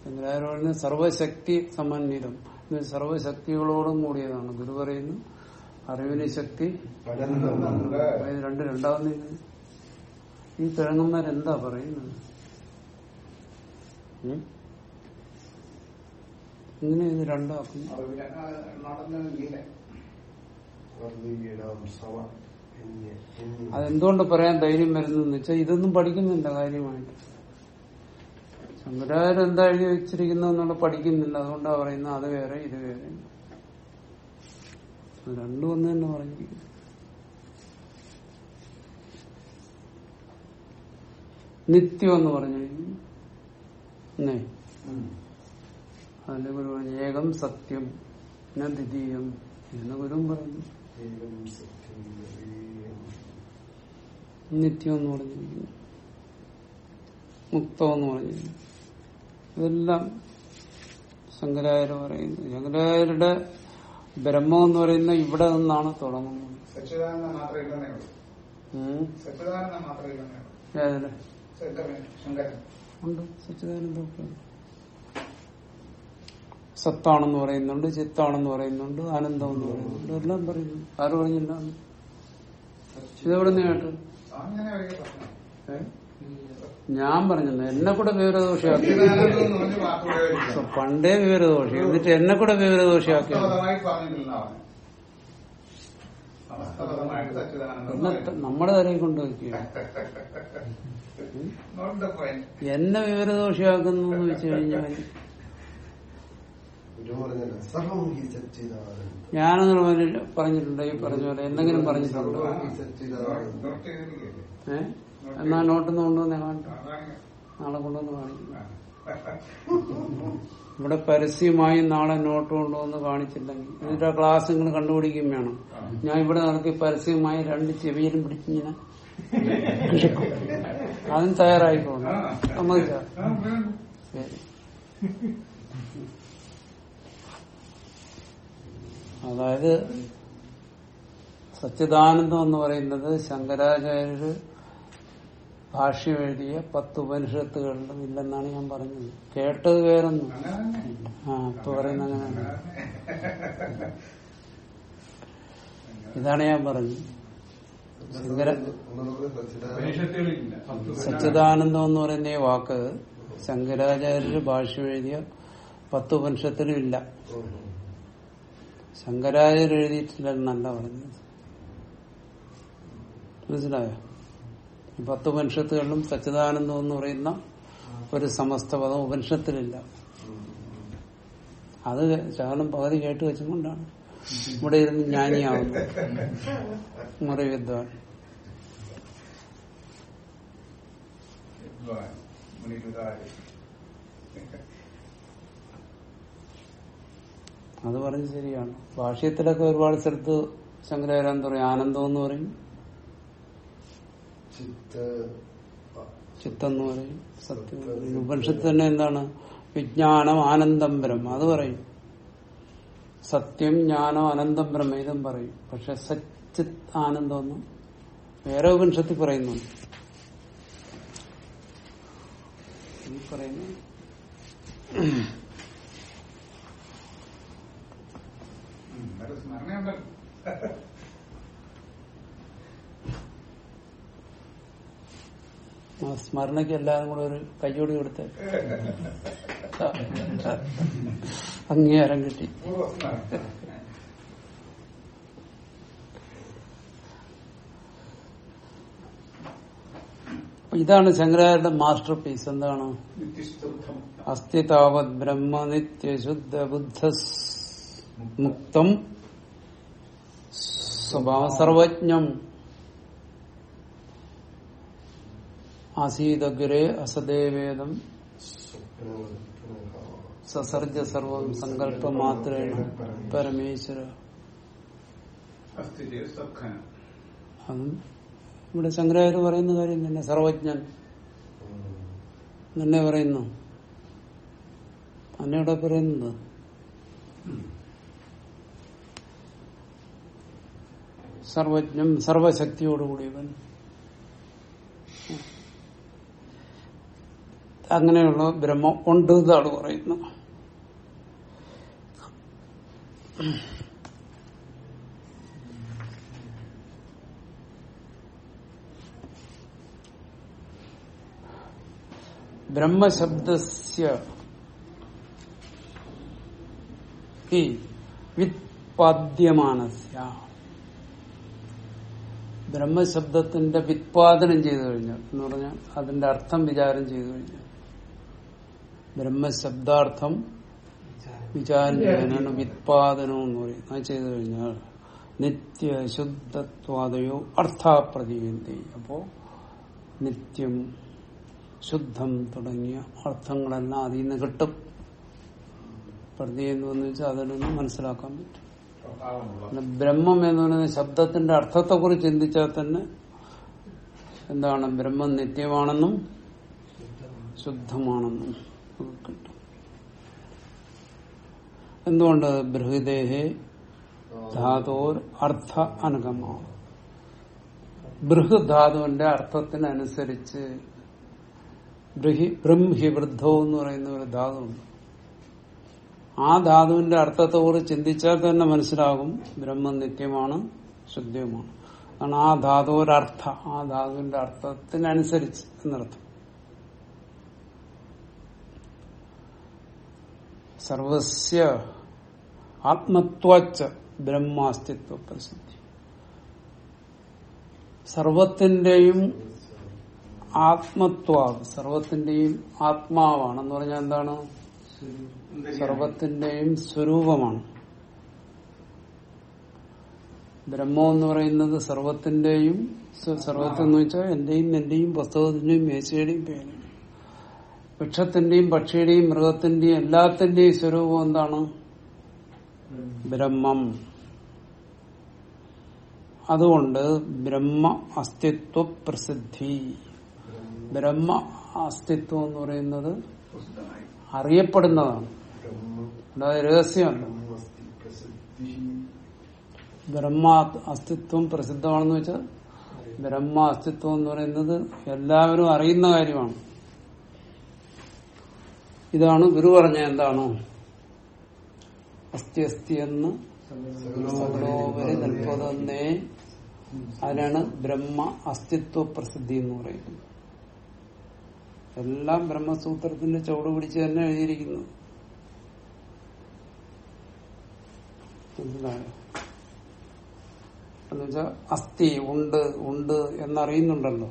[SPEAKER 1] ശങ്കരാചാര്യ പറയുന്നത് സർവശക്തി സമന്വിതം. സർവശക്തികളോടും കൂടിയതാണ്. ഗുരു പറയുന്നു അറിവിന് ശക്തി. അതായത് രണ്ട് രണ്ടാവുന്ന. ഈ തിളങ്ങുന്നവരെന്താ പറയുന്നത്? ഇങ്ങനെ ഇത്
[SPEAKER 3] എന്യ
[SPEAKER 1] അതെന്തുകൊണ്ട് പറയാൻ ധൈര്യം വരുന്നെന്ന് വെച്ചാൽ ഇതൊന്നും പഠിക്കുന്നില്ല കാര്യമായിട്ട്. ശങ്കരാചാര്യ എന്താ എഴുതി വെച്ചിരിക്കുന്നതെന്നുള്ള പഠിക്കുന്നില്ല. അതുകൊണ്ടാ പറയുന്നത് അത് വേറെ ഇത് വേറെ. രണ്ടും ഒന്ന് തന്നെ പറഞ്ഞിരിക്കുന്നു നിത്യം എന്ന് പറഞ്ഞു. എന്നേ അതിന്റെ ഗുരു പറഞ്ഞു ഏകം സത്യം പിന്നെ ദ്വിതീയം എന്ന് ഗുരുവും
[SPEAKER 3] ദ്വിതീയം.
[SPEAKER 1] നിത്യം എന്ന് പറഞ്ഞിരിക്കുന്നു. മുക്തം എന്ന് പറഞ്ഞിരിക്കുന്നു. ഇതെല്ലാം ശങ്കരാചാര്യ പറയുന്നു. ശങ്കരാചാര്യരുടെ ബ്രഹ്മം എന്ന് പറയുന്നത് ഇവിടെ നിന്നാണ് തുടങ്ങുന്നത്. ഉണ്ട്. സത്താണെന്ന് പറയുന്നുണ്ട് ചിത്താണെന്ന് പറയുന്നുണ്ട് ആനന്ദം എന്ന് പറയുന്നുണ്ട്. എല്ലാം പറയുന്നു. ആര് പറഞ്ഞില്ല? ഇതെവിടെ നിന്ന് കേട്ടു
[SPEAKER 2] അങ്ങനെ ഒരിക്കൽ പറഞ്ഞു
[SPEAKER 1] ഏ? ഞാൻ പറഞ്ഞത് എന്നെ കൂടെ വിവരദോഷിയാക്കി. പണ്ടേ വിവരദോഷി. എന്നിട്ട് എന്നെ കൂടെ വിവരദോഷിയാക്കി. നമ്മുടെ തലയിൽ കൊണ്ട് വെക്കുക
[SPEAKER 2] നോട്ട് ദ പോയിന്റ്
[SPEAKER 1] എന്നെ വിവരദോഷിയാക്കുന്നു എന്ന് വെച്ച് കഴിഞ്ഞാൽ
[SPEAKER 3] ഗുരു
[SPEAKER 1] പറഞ്ഞിട്ടുണ്ട്. ഈ പറഞ്ഞ പോലെ എന്തെങ്കിലും പറഞ്ഞിട്ടുണ്ടോ? ഏഹ് എന്നാ നോട്ടൊന്ന് കൊണ്ടുവന്ന്
[SPEAKER 2] അതാണ്
[SPEAKER 1] നാളെ കൊണ്ടുവന്ന് കാണിക്കും. ഇവിടെ പരസ്യമായി നാളെ നോട്ട് കൊണ്ടുവന്ന് കാണിച്ചില്ലെങ്കിൽ എന്നിട്ട് ആ ക്ലാസ് നിങ്ങൾ കണ്ടുപിടിക്കുകയും വേണം. ഞാൻ ഇവിടെ നടത്തി പരസ്യമായി രണ്ട് ചെവിയിലും പിടിച്ചിങ്ങനെ അതും തയ്യാറായിക്കോണം സമ്മതിച്ച? അതായത് സച്ചിദാനന്ദം എന്ന് പറയുന്നത് ശങ്കരാചാര്യര് ഭാഷ്യം എഴുതിയ പത്ത് ഉപനിഷത്തുകളിലും ഇല്ലെന്നാണ് ഞാൻ പറഞ്ഞത്. കേട്ടത് വേറൊന്നും. ആ ഇപ്പൊ പറയുന്ന അങ്ങനെയാണ്. ഇതാണ് ഞാൻ പറഞ്ഞത്.
[SPEAKER 3] സച്ചിദാനന്ദ
[SPEAKER 1] എന്ന് പറയുന്ന ഈ വാക്ക് ശങ്കരാചാര്യര് ഭാഷ്യം എഴുതിയ പത്ത് ഉപനിഷത്തിലും ഇല്ല. ശങ്കരാചാര്യ എഴുതിയിട്ടില്ലെന്നല്ല പറഞ്ഞത്. മനസ്സിലായോ? പത്ത് ഉപനിഷത്തുകളിലും സച്ചിദാനന്ദം എന്ന് പറയുന്ന ഒരു സമസ്ത പദം ഉപനിഷത്തിലില്ല. അത് ശകലം പകുതി കേട്ട് വെച്ചുകൊണ്ടാണ്. ഇവിടെ ഇരുന്ന് ജ്ഞാനിയാവുന്നത് മുറി വിദ്വാൻ. അത് പറഞ്ഞ് ശരിയാണ്. ഭാഷ്യത്തിലൊക്കെ ഒരുപാട് സ്ഥലത്ത് ശങ്കരാചാര്യ എന്താ പറയും ആനന്ദം എന്ന് പറയും.
[SPEAKER 3] ചിത്ത
[SPEAKER 1] ചിത്തം എന്ന് പറയും. സത്യം. ഉപനിഷത്ത് തന്നെ എന്താണ്? വിജ്ഞാനം ആനന്ദം ബ്രഹ്മ. അത് പറയും. സത്യം ജ്ഞാനം അനന്തം ബ്രഹ്മ ഇതും പറയും. പക്ഷെ സച്ചിത് ആനന്ദമൊന്നും വേറെ ഉപനിഷത്തിൽ പറയുന്നു ഈ പറയുന്നു
[SPEAKER 2] സ്മരണയുണ്ടല്ലോ.
[SPEAKER 1] സ്മരണയ്ക്ക് എല്ലാവരും കൂടെ ഒരു കയ്യോടി കൊടുത്ത് അംഗീകാരം കിട്ടി. ഇതാണ് ശങ്കരാചാര്യന്റെ മാസ്റ്റർ പീസ് എന്താണ്? അസ്ഥിതാവത് ബ്രഹ്മനിത്യശുദ്ധ ബുദ്ധ മുക്തം സ്വഭാവ സർവജ്ഞം. ആസീതഗ്രേ അസദേവേദം സസർജ സർവം പരമേശ്വര.
[SPEAKER 2] ചേത് സത്ഖനം
[SPEAKER 1] അതും ഇവിടെ ശങ്കരാചാര്യ പറയുന്ന കാര്യം തന്നെ സർവജ്ഞൻ. തന്നെ പറയുന്നു. അന്നവിടെ പറയുന്നത്. സർവജ്ഞം സർവശക്തിയോടുകൂടിയവൻ. അങ്ങനെയുള്ള ബ്രഹ്മം ഉണ്ട് എന്നാണ് പറയുന്നത്. ബ്രഹ്മശബ്ദസ്യ വിത്പാദ്യമാനസ്യ. ബ്രഹ്മശബ്ദത്തിന്റെ വിത്പാദനം ചെയ്തു കഴിഞ്ഞാൽ എന്ന് പറഞ്ഞാൽ അതിന്റെ അർത്ഥം വിചാരം ചെയ്തു കഴിഞ്ഞാൽ ബ്രഹ്മശബ്ദാർത്ഥം വിചാരണം വിത്പാദനം എന്ന് പറയുന്നത് അത് ചെയ്തു കഴിഞ്ഞാൽ നിത്യ ശുദ്ധത്വാദയോ അർത്ഥാപ്രതീയന്തി. അപ്പോ നിത്യം ശുദ്ധം തുടങ്ങിയ അർത്ഥങ്ങളെല്ലാം അതിൽ നിന്ന് കിട്ടും. പ്രതി എന്ന് വെച്ചാൽ അതിൽ നിന്ന് മനസ്സിലാക്കാൻ പറ്റും. ബ്രഹ്മം എന്ന് പറയുന്ന ശബ്ദത്തിന്റെ അർത്ഥത്തെ കുറിച്ച് ചിന്തിച്ചാൽ തന്നെ എന്താണ്? ബ്രഹ്മം നിത്യമാണെന്നും ശുദ്ധമാണെന്നും. കിട്ടും. എന്തുകൊണ്ട്? ബൃഹദേഹേ ധാതോർ അർത്ഥ അനുഗമ. ബൃഹധാതുവിന്റെ അർത്ഥത്തിനനുസരിച്ച് ബ്രഹി വൃദ്ധോ എന്ന് പറയുന്ന ഒരു ധാതുണ്ട് ആ ധാതുവിന്റെ അർത്ഥത്തെക്കുറിച്ച് ചിന്തിച്ചാൽ തന്നെ മനസ്സിലാകും ബ്രഹ്മം നിത്യമാണ് ശുദ്ധിയുമാണ്. കാരണം ആ ധാതുവിനർത്ഥ ആ ധാതുവിന്റെ അർത്ഥത്തിനനുസരിച്ച് എന്നർത്ഥം. സർവസ്യ ആത്മത്വച്ച ബ്രഹ്മാസ്തിത്വ പ്രസിദ്ധി സർവത്തിന്റെയും ആത്മത്വ സർവത്തിന്റെയും ആത്മാവാണെന്ന് പറഞ്ഞാൽ എന്താണ്? സർവത്തിന്റെയും സ്വരൂപമാണ്. ബ്രഹ്മം എന്ന് പറയുന്നത് സർവത്തിന്റെയും സർവത്തെന്ന് വെച്ചാൽ എന്റെയും എന്റെയും പുസ്തകത്തിന്റെയും മേശയുടെയും പേരാണ്. വൃക്ഷത്തിന്റെയും പക്ഷിയുടെയും മൃഗത്തിന്റെയും എല്ലാത്തിന്റെയും സ്വരൂപം എന്താണ്? ബ്രഹ്മം. അതുകൊണ്ട് ബ്രഹ്മ അസ്തിത്വ പ്രസിദ്ധി. ബ്രഹ്മ അസ്തിത്വം എന്ന് പറയുന്നത് അറിയപ്പെടുന്നതാണ്. അതായത് രഹസ്യമല്ല. ബ്രഹ്മ അസ്തിത്വം പ്രസിദ്ധമാണെന്ന് വെച്ചാൽ ബ്രഹ്മ അസ്തിത്വം എന്ന് പറയുന്നത് എല്ലാവരും അറിയുന്ന കാര്യമാണ്. ഇതാണ് ഗുരു പറഞ്ഞ എന്താണോ? അസ്ഥി അസ്ഥി എന്ന് സകലോപരി നിൽപ്പതെന്നേ അതിനാണ് ബ്രഹ്മ അസ്തിത്വ പ്രസിദ്ധി എന്ന് പറയുന്നത്. എല്ലാം ബ്രഹ്മസൂത്രത്തിന്റെ ചുവട് പിടിച്ച് തന്നെ എഴുതിയിരിക്കുന്നു. അസ്ഥി ഉണ്ട് ഉണ്ട് എന്നറിയുന്നുണ്ടല്ലോ.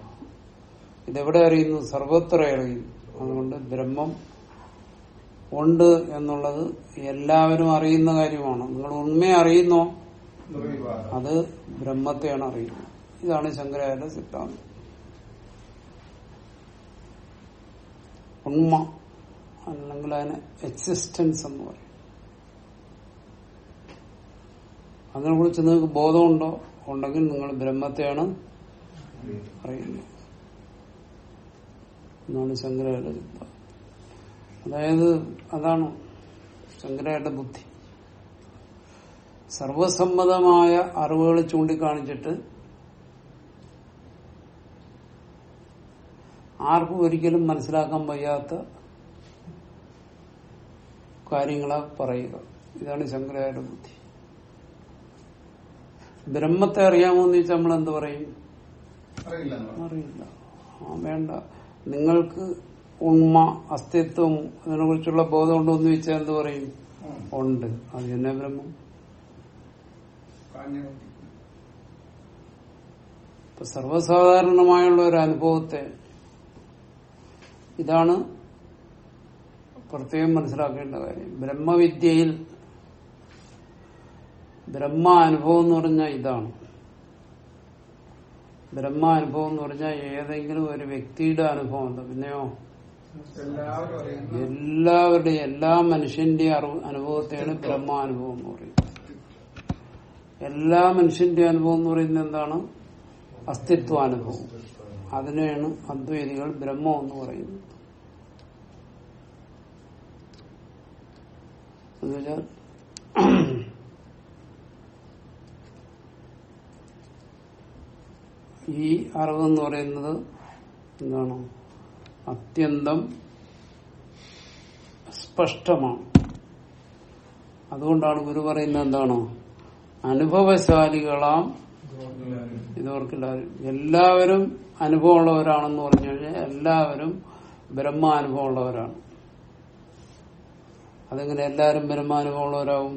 [SPEAKER 1] ഇതെവിടെ അറിയുന്നു? സർവത്ര അറിയുന്നു. അതുകൊണ്ട് ബ്രഹ്മം ഉണ്ട് എന്നുള്ളത് എല്ലാവരും അറിയുന്ന കാര്യമാണ്. നിങ്ങൾ ഉണ്മയെ അറിയുന്നോ? അത് ബ്രഹ്മത്തെയാണ് അറിയുന്നത്. ഇതാണ് ശങ്കരാചാര്യ സിദ്ധാന്തം. ഉണ്മ അല്ലെങ്കിൽ അതിന് എക്സിസ്റ്റൻസ് എന്ന് പറയും. അതിനെ കുറിച്ച് നിങ്ങൾക്ക് ബോധമുണ്ടോ? ഉണ്ടെങ്കിൽ നിങ്ങൾ ബ്രഹ്മത്തെയാണ് അറിയുന്നത്. എന്നാണ് ശങ്കരാചാര്യ സിദ്ധാന്തം. അതായത് അതാണ് ശങ്കരയുടെ ബുദ്ധി. സർവസമ്മതമായ അറിവുകൾ ചൂണ്ടിക്കാണിച്ചിട്ട് ആർക്കും ഒരിക്കലും മനസ്സിലാക്കാൻ വയ്യാത്ത കാര്യങ്ങളെ പറയുക. ഇതാണ് ശങ്കരയുടെ ബുദ്ധി. ബ്രഹ്മത്തെ അറിയാമോ എന്ന് ചോദിച്ചാൽ നമ്മൾ എന്ത് പറയും?
[SPEAKER 2] അറിയില്ല.
[SPEAKER 1] അറിയില്ല. ആ വേണ്ട. നിങ്ങൾക്ക് ഉണ്മ അസ്തിത്വം അതിനെ കുറിച്ചുള്ള ബോധം ഉണ്ടോ എന്ന് ചോദിച്ചാൽ എന്ത് പറയും? ഉണ്ട്. അത് തന്നെ ബ്രഹ്മം? ഇപ്പൊ സർവസാധാരണമായുള്ള ഒരു അനുഭവത്തെ ഇതാണ് പ്രത്യേകം മനസ്സിലാക്കേണ്ട കാര്യം. ബ്രഹ്മവിദ്യയിൽ ബ്രഹ്മ അനുഭവം എന്ന് പറഞ്ഞാൽ ഇതാണ്. ബ്രഹ്മ അനുഭവം എന്ന് പറഞ്ഞാൽ ഏതെങ്കിലും ഒരു വ്യക്തിയുടെ അനുഭവം
[SPEAKER 2] ഉണ്ട്? പിന്നെയോ?
[SPEAKER 1] എല്ലാവരുടെയും എല്ലാ മനുഷ്യന്റെ അനുഭവത്തെയാണ് ബ്രഹ്മാനുഭവം എന്ന് പറയുന്നത്. എല്ലാ മനുഷ്യന്റെ അനുഭവം എന്ന് പറയുന്നത് എന്താണ്? അസ്തിത്വാനുഭവം. അതിനെയാണ് അദ്വൈതികൾ ബ്രഹ്മം എന്ന് പറയുന്നത്. എന്നുവെച്ചാൽ ഈ അറിവെന്ന് പറയുന്നത് എന്താണ്? അത്യന്തം സ്പഷ്ടമാണ്. അതുകൊണ്ടാണ് ഗുരു പറയുന്നത് എന്താണോ? അനുഭവശാലികളാം ഇതവർക്കെല്ലാവരും എല്ലാവരും അനുഭവമുള്ളവരാണെന്ന് പറഞ്ഞു കഴിഞ്ഞാൽ എല്ലാവരും ബ്രഹ്മാനുഭവമുള്ളവരാണ്. അതെങ്ങനെ എല്ലാവരും ബ്രഹ്മാനുഭവമുള്ളവരാകും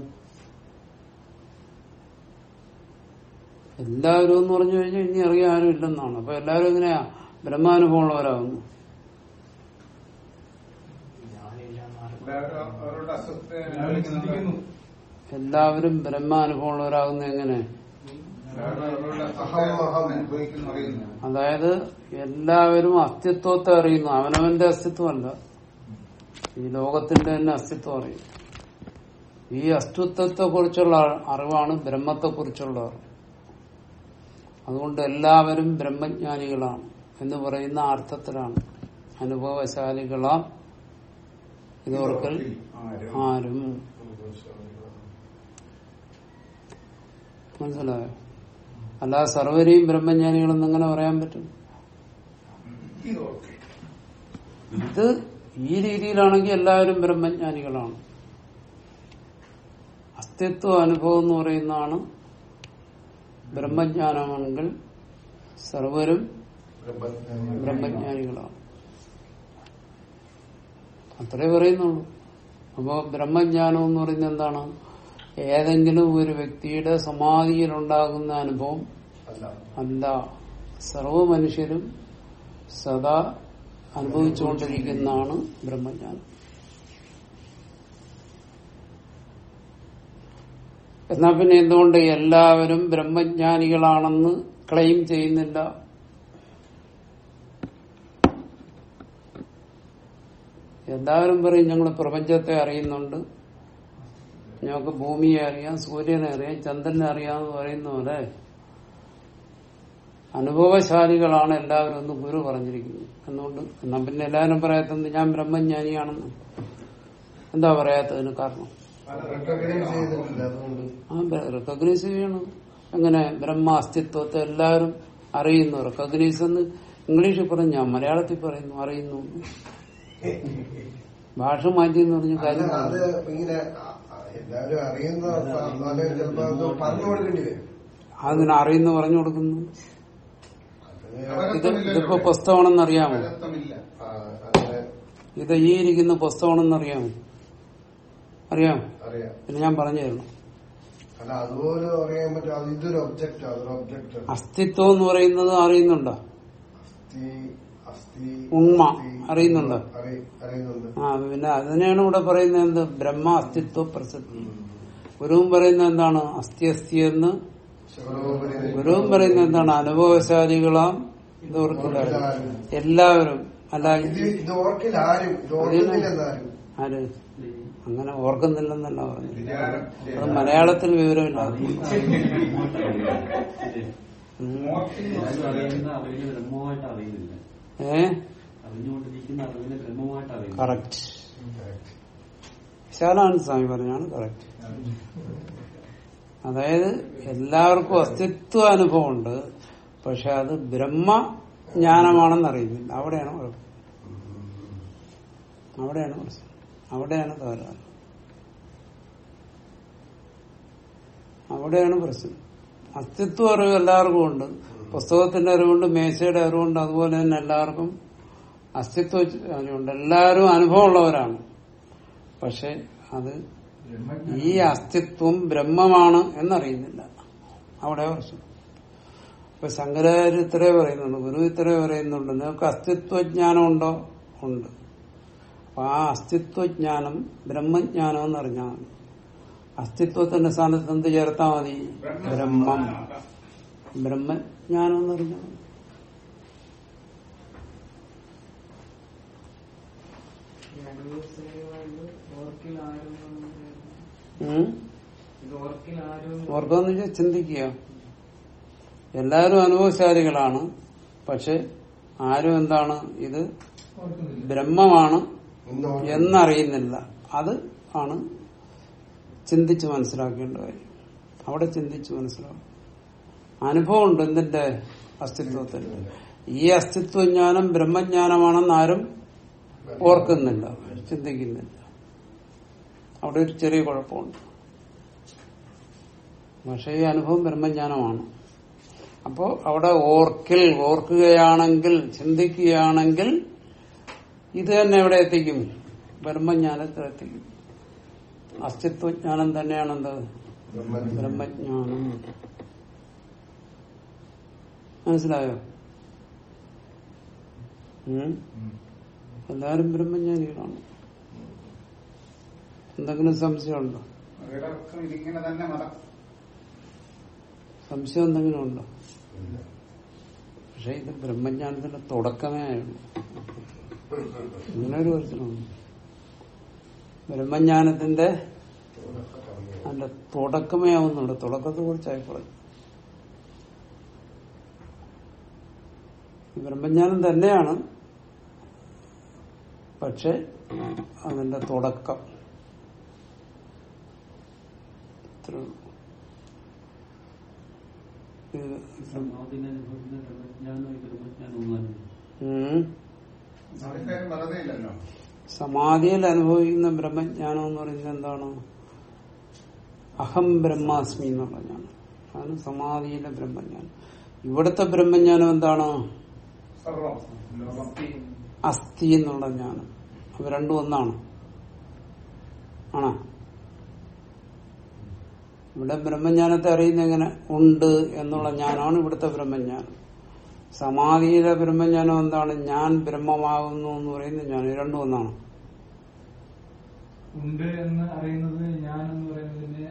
[SPEAKER 1] എല്ലാവരും എന്ന് പറഞ്ഞു കഴിഞ്ഞാൽ ഇനി അറിയാൻ ആരും ഇല്ലെന്നാണ് അപ്പൊ എല്ലാവരും എങ്ങനെയാ? ബ്രഹ്മാനുഭവമുള്ളവരാകുന്നു
[SPEAKER 2] എല്ലാവരും
[SPEAKER 1] ബ്രഹ്മാനുഭവമുള്ളവരാകുന്ന എങ്ങനെ? അതായത് എല്ലാവരും അസ്തിത്വത്തെ അറിയുന്നു. അവനവന്റെ അസ്തിത്വമല്ല. ഈ ലോകത്തിന്റെ തന്നെ അസ്തിത്വം അറിയും. ഈ അസ്തിത്വത്തെ കുറിച്ചുള്ള അറിവാണ് ബ്രഹ്മത്തെ കുറിച്ചുള്ള അറിവ് അതുകൊണ്ട് എല്ലാവരും ബ്രഹ്മജ്ഞാനികളാണ് എന്ന് പറയുന്ന അർത്ഥത്തിലാണ് അനുഭവശാലികളാം ഇതോർക്കൽ
[SPEAKER 2] ഓർക്കൽ
[SPEAKER 1] ആരും മനസ്സിലായോ? അല്ലാതെ സർവരെയും ബ്രഹ്മജ്ഞാനികളെന്ന് എങ്ങനെ പറയാൻ പറ്റും? ഇത് ഈ രീതിയിലാണെങ്കിൽ എല്ലാവരും ബ്രഹ്മജ്ഞാനികളാണ്. അസ്തിത്വ അനുഭവം എന്ന് പറയുന്നതാണ് ബ്രഹ്മജ്ഞാനമാണെങ്കിൽ സർവരും ബ്രഹ്മജ്ഞാനികളാണ്. അത്രേ പറയുന്നുള്ളൂ. അപ്പോ ബ്രഹ്മജ്ഞാനം എന്ന് പറയുന്നത് എന്താണ്? ഏതെങ്കിലും ഒരു വ്യക്തിയുടെ സമാധിയിലുണ്ടാകുന്ന അനുഭവം
[SPEAKER 3] അല്ല.
[SPEAKER 1] അല്ല. സർവ മനുഷ്യരും സദാ അനുഭവിച്ചുകൊണ്ടിരിക്കുന്നതാണ് ബ്രഹ്മജ്ഞാനം. എന്നാ പിന്നെ എന്തുകൊണ്ട് എല്ലാവരും ബ്രഹ്മജ്ഞാനികളാണെന്ന് ക്ലെയിം ചെയ്യുന്നില്ല? എല്ലാവരും പറയും ഞങ്ങൾ പ്രപഞ്ചത്തെ അറിയുന്നുണ്ട്. ഞങ്ങൾക്ക് ഭൂമിയെ അറിയാം സൂര്യനെ അറിയാം ചന്ദ്രനെ അറിയാമെന്ന് പറയുന്ന പോലെ അനുഭവശാലികളാണ് എല്ലാവരും എന്ന് ഗുരു പറഞ്ഞിരിക്കുന്നത് എന്നുകൊണ്ട് എന്നാ പിന്നെ എല്ലാവരും പറയാത്തത് ഞാൻ ബ്രഹ്മജ്ഞാനിയാണെന്ന്. എന്താ പറയാത്തതിന് കാരണം? ആ റെക്കഗ്നൈസ് ചെയ്യണം. അങ്ങനെ ബ്രഹ്മ അസ്തിത്വത്തെ എല്ലാവരും അറിയുന്നു. റെക്കഗ്നൈസ് എന്ന് ഇംഗ്ലീഷിൽ പറഞ്ഞു മലയാളത്തിൽ പറയുന്നു അറിയുന്നു. ഭാഷ മാറ്റി എന്ന് പറഞ്ഞ കാര്യം
[SPEAKER 3] അത് ഇങ്ങനെ എല്ലാവരും അറിയുന്ന പറഞ്ഞു കൊടുക്കേണ്ടി വരും.
[SPEAKER 1] അതിന് അറിയുന്ന പറഞ്ഞു കൊടുക്കുന്നു? ഇത് ഇതിപ്പോ പുസ്തകമാണെന്ന് അറിയാമോ? ഇത് ഈ ഇരിക്കുന്ന പുസ്തകമാണെന്ന് അറിയാമോ? അറിയാം. പിന്നെ ഞാൻ പറഞ്ഞു തരണം അസ്തിത്വം എന്ന് പറയുന്നത് അറിയുന്നുണ്ടോ? ഉണ്മ
[SPEAKER 3] അസ്ഥി,
[SPEAKER 1] അറിയുന്നുണ്ടോ?
[SPEAKER 3] അറിയുന്നുണ്ട്.
[SPEAKER 1] ആ പിന്നെ അതിനെയാണ് ഇവിടെ പറയുന്നത് എന്ത്? ബ്രഹ്മ അസ്തിത്വ പ്രസിദ്ധി. ഗുരുവും പറയുന്നത് എന്താണ്? അസ്ഥി അസ്ഥി എന്ന്. ഗുരുവും പറയുന്നത് എന്താണ്? അനുഭവശാലികളാം ഇതോർക്കില്ല എല്ലാവരും. അല്ല
[SPEAKER 3] ഇത് ഓർക്കില്ല എല്ലാവരും അല്ല
[SPEAKER 1] ആര്. അങ്ങനെ ഓർക്കുന്നില്ലെന്നല്ല പറഞ്ഞു അത് മലയാളത്തിൽ വിവരമില്ല.
[SPEAKER 4] മോക്ഷം അറിയുന്ന അറിവിനെ ബ്രഹ്മമായിട്ട് അറിയുന്നില്ല.
[SPEAKER 1] കറക്റ്റ് വിശാലാണ് സ്വാമി പറഞ്ഞാണ് കറക്റ്റ് അതായത് എല്ലാവർക്കും അസ്തിത്വ അനുഭവമുണ്ട്. പക്ഷെ അത് ബ്രഹ്മ ജ്ഞാനമാണെന്ന് അറിയുന്നില്ല. അവിടെയാണ് കുഴപ്പം. അവിടെയാണ് പ്രശ്നം. അവിടെയാണ് തകരാറ് അവിടെയാണ് പ്രശ്നം. അസ്തിത്വ അറിവ് എല്ലാവർക്കും ഉണ്ട്. പുസ്തകത്തിന്റെ അറിവുണ്ട് മേശയുടെ അറിവുണ്ട് അതുപോലെ തന്നെ എല്ലാവർക്കും അസ്തിത്വ അറിവുണ്ട്. എല്ലാവരും അനുഭവമുള്ളവരാണ്. പക്ഷെ അത് ഈ അസ്തിത്വം ബ്രഹ്മമാണ് എന്നറിയുന്നില്ല. അവിടെ പ്രശ്നം ഇപ്പൊ ശങ്കരാചാര്യ ഇത്രേ പറയുന്നുണ്ട് ഗുരു ഇത്രേ പറയുന്നുണ്ട് നിങ്ങൾക്ക് അസ്തിത്വജ്ഞാനം ഉണ്ടോ. ഉണ്ട് അപ്പൊ ആ അസ്തിത്വജ്ഞാനം ബ്രഹ്മജ്ഞാനം എന്നറിഞ്ഞാൽ അസ്തിത്വത്തിന്റെ സ്ഥാനത്ത് എന്ത് ചേർത്താൽ മതി? ബ്രഹ്മം ബ്രഹ്മജ്ഞാനം എന്ന് പറഞ്ഞാൽ വെച്ചാൽ ചിന്തിക്കുക എല്ലാരും അനുഭവശാലികളാണ്. പക്ഷെ ആരും എന്താണ്? ഇത് ബ്രഹ്മമാണ് എന്നറിയുന്നില്ല. അത് ആണ് ചിന്തിച്ച് മനസ്സിലാക്കേണ്ട കാര്യം. അവിടെ ചിന്തിച്ച് മനസ്സിലാക്കും അനുഭവമുണ്ട് എന്തിന്റെ? അസ്തിത്വത്തിന് ഈ അസ്തിത്വജ്ഞാനം ബ്രഹ്മജ്ഞാനമാണെന്ന് ആരും ഓർക്കുന്നില്ല ചിന്തിക്കുന്നില്ല. അവിടെ ഒരു ചെറിയ കുഴപ്പമുണ്ട്. പക്ഷേ ഈ അനുഭവം ബ്രഹ്മജ്ഞാനമാണ്. അപ്പോ അവിടെ ഓർക്കിൽ ഓർക്കുകയാണെങ്കിൽ ചിന്തിക്കുകയാണെങ്കിൽ ഇത് തന്നെ എവിടെ എത്തിക്കും? ബ്രഹ്മജ്ഞാനത്തിൽ എത്തിക്കും. അസ്തിത്വജ്ഞാനം തന്നെയാണെന്ത്?
[SPEAKER 3] ബ്രഹ്മജ്ഞാനം.
[SPEAKER 1] മനസ്സിലായോ? ഉം? എല്ലാരും ബ്രഹ്മജ്ഞാനികളാണ്. എന്തെങ്കിലും സംശയമുണ്ടോ? സംശയം എന്തെങ്കിലും ഉണ്ടോ? പക്ഷെ ഇത് ബ്രഹ്മജ്ഞാനത്തിന്റെ തുടക്കമേ ആയുള്ളൂ. ഇങ്ങനെ ഒരു പ്രശ്നമുണ്ട് ബ്രഹ്മജ്ഞാനത്തിന്റെ അതിന്റെ തുടക്കമേ ആവുന്നുണ്ട് തുടക്കത്തെ കുറിച്ചായി പറഞ്ഞു ബ്രഹ്മജ്ഞാനം തന്നെയാണ്. പക്ഷെ അതിന്റെ തുടക്കം. സമാധിയിൽ അനുഭവിക്കുന്ന ബ്രഹ്മജ്ഞാനം എന്ന് പറയുന്നത് എന്താണ്? അഹം ബ്രഹ്മാസ്മി എന്ന് പറഞ്ഞാണ്. അതാണ് സമാധിയിലെ ബ്രഹ്മജ്ഞാനം. ഇവിടുത്തെ ബ്രഹ്മജ്ഞാനം എന്താണ്? അസ്ഥി എന്നുള്ള ജ്ഞാനം. അവ രണ്ടും ഒന്നാണ്. ആണോ? ഇവിടെ ബ്രഹ്മജ്ഞാനത്തെ അറിയുന്ന എങ്ങനെ? ഉണ്ട് എന്നുള്ള ജ്ഞാനമാണ് ഇവിടുത്തെ ബ്രഹ്മജ്ഞാനം. സമാധിയിലെ ബ്രഹ്മജ്ഞാനം എന്താണ്? ഞാൻ ബ്രഹ്മമാകുന്നു എന്ന് പറയുന്ന ജ്ഞാനം. രണ്ടും ഒന്നാണ്.
[SPEAKER 5] ഉണ്ട് എന്ന് അറിയുന്നത് ഞാൻ എന്ന് പറയുന്നതിന്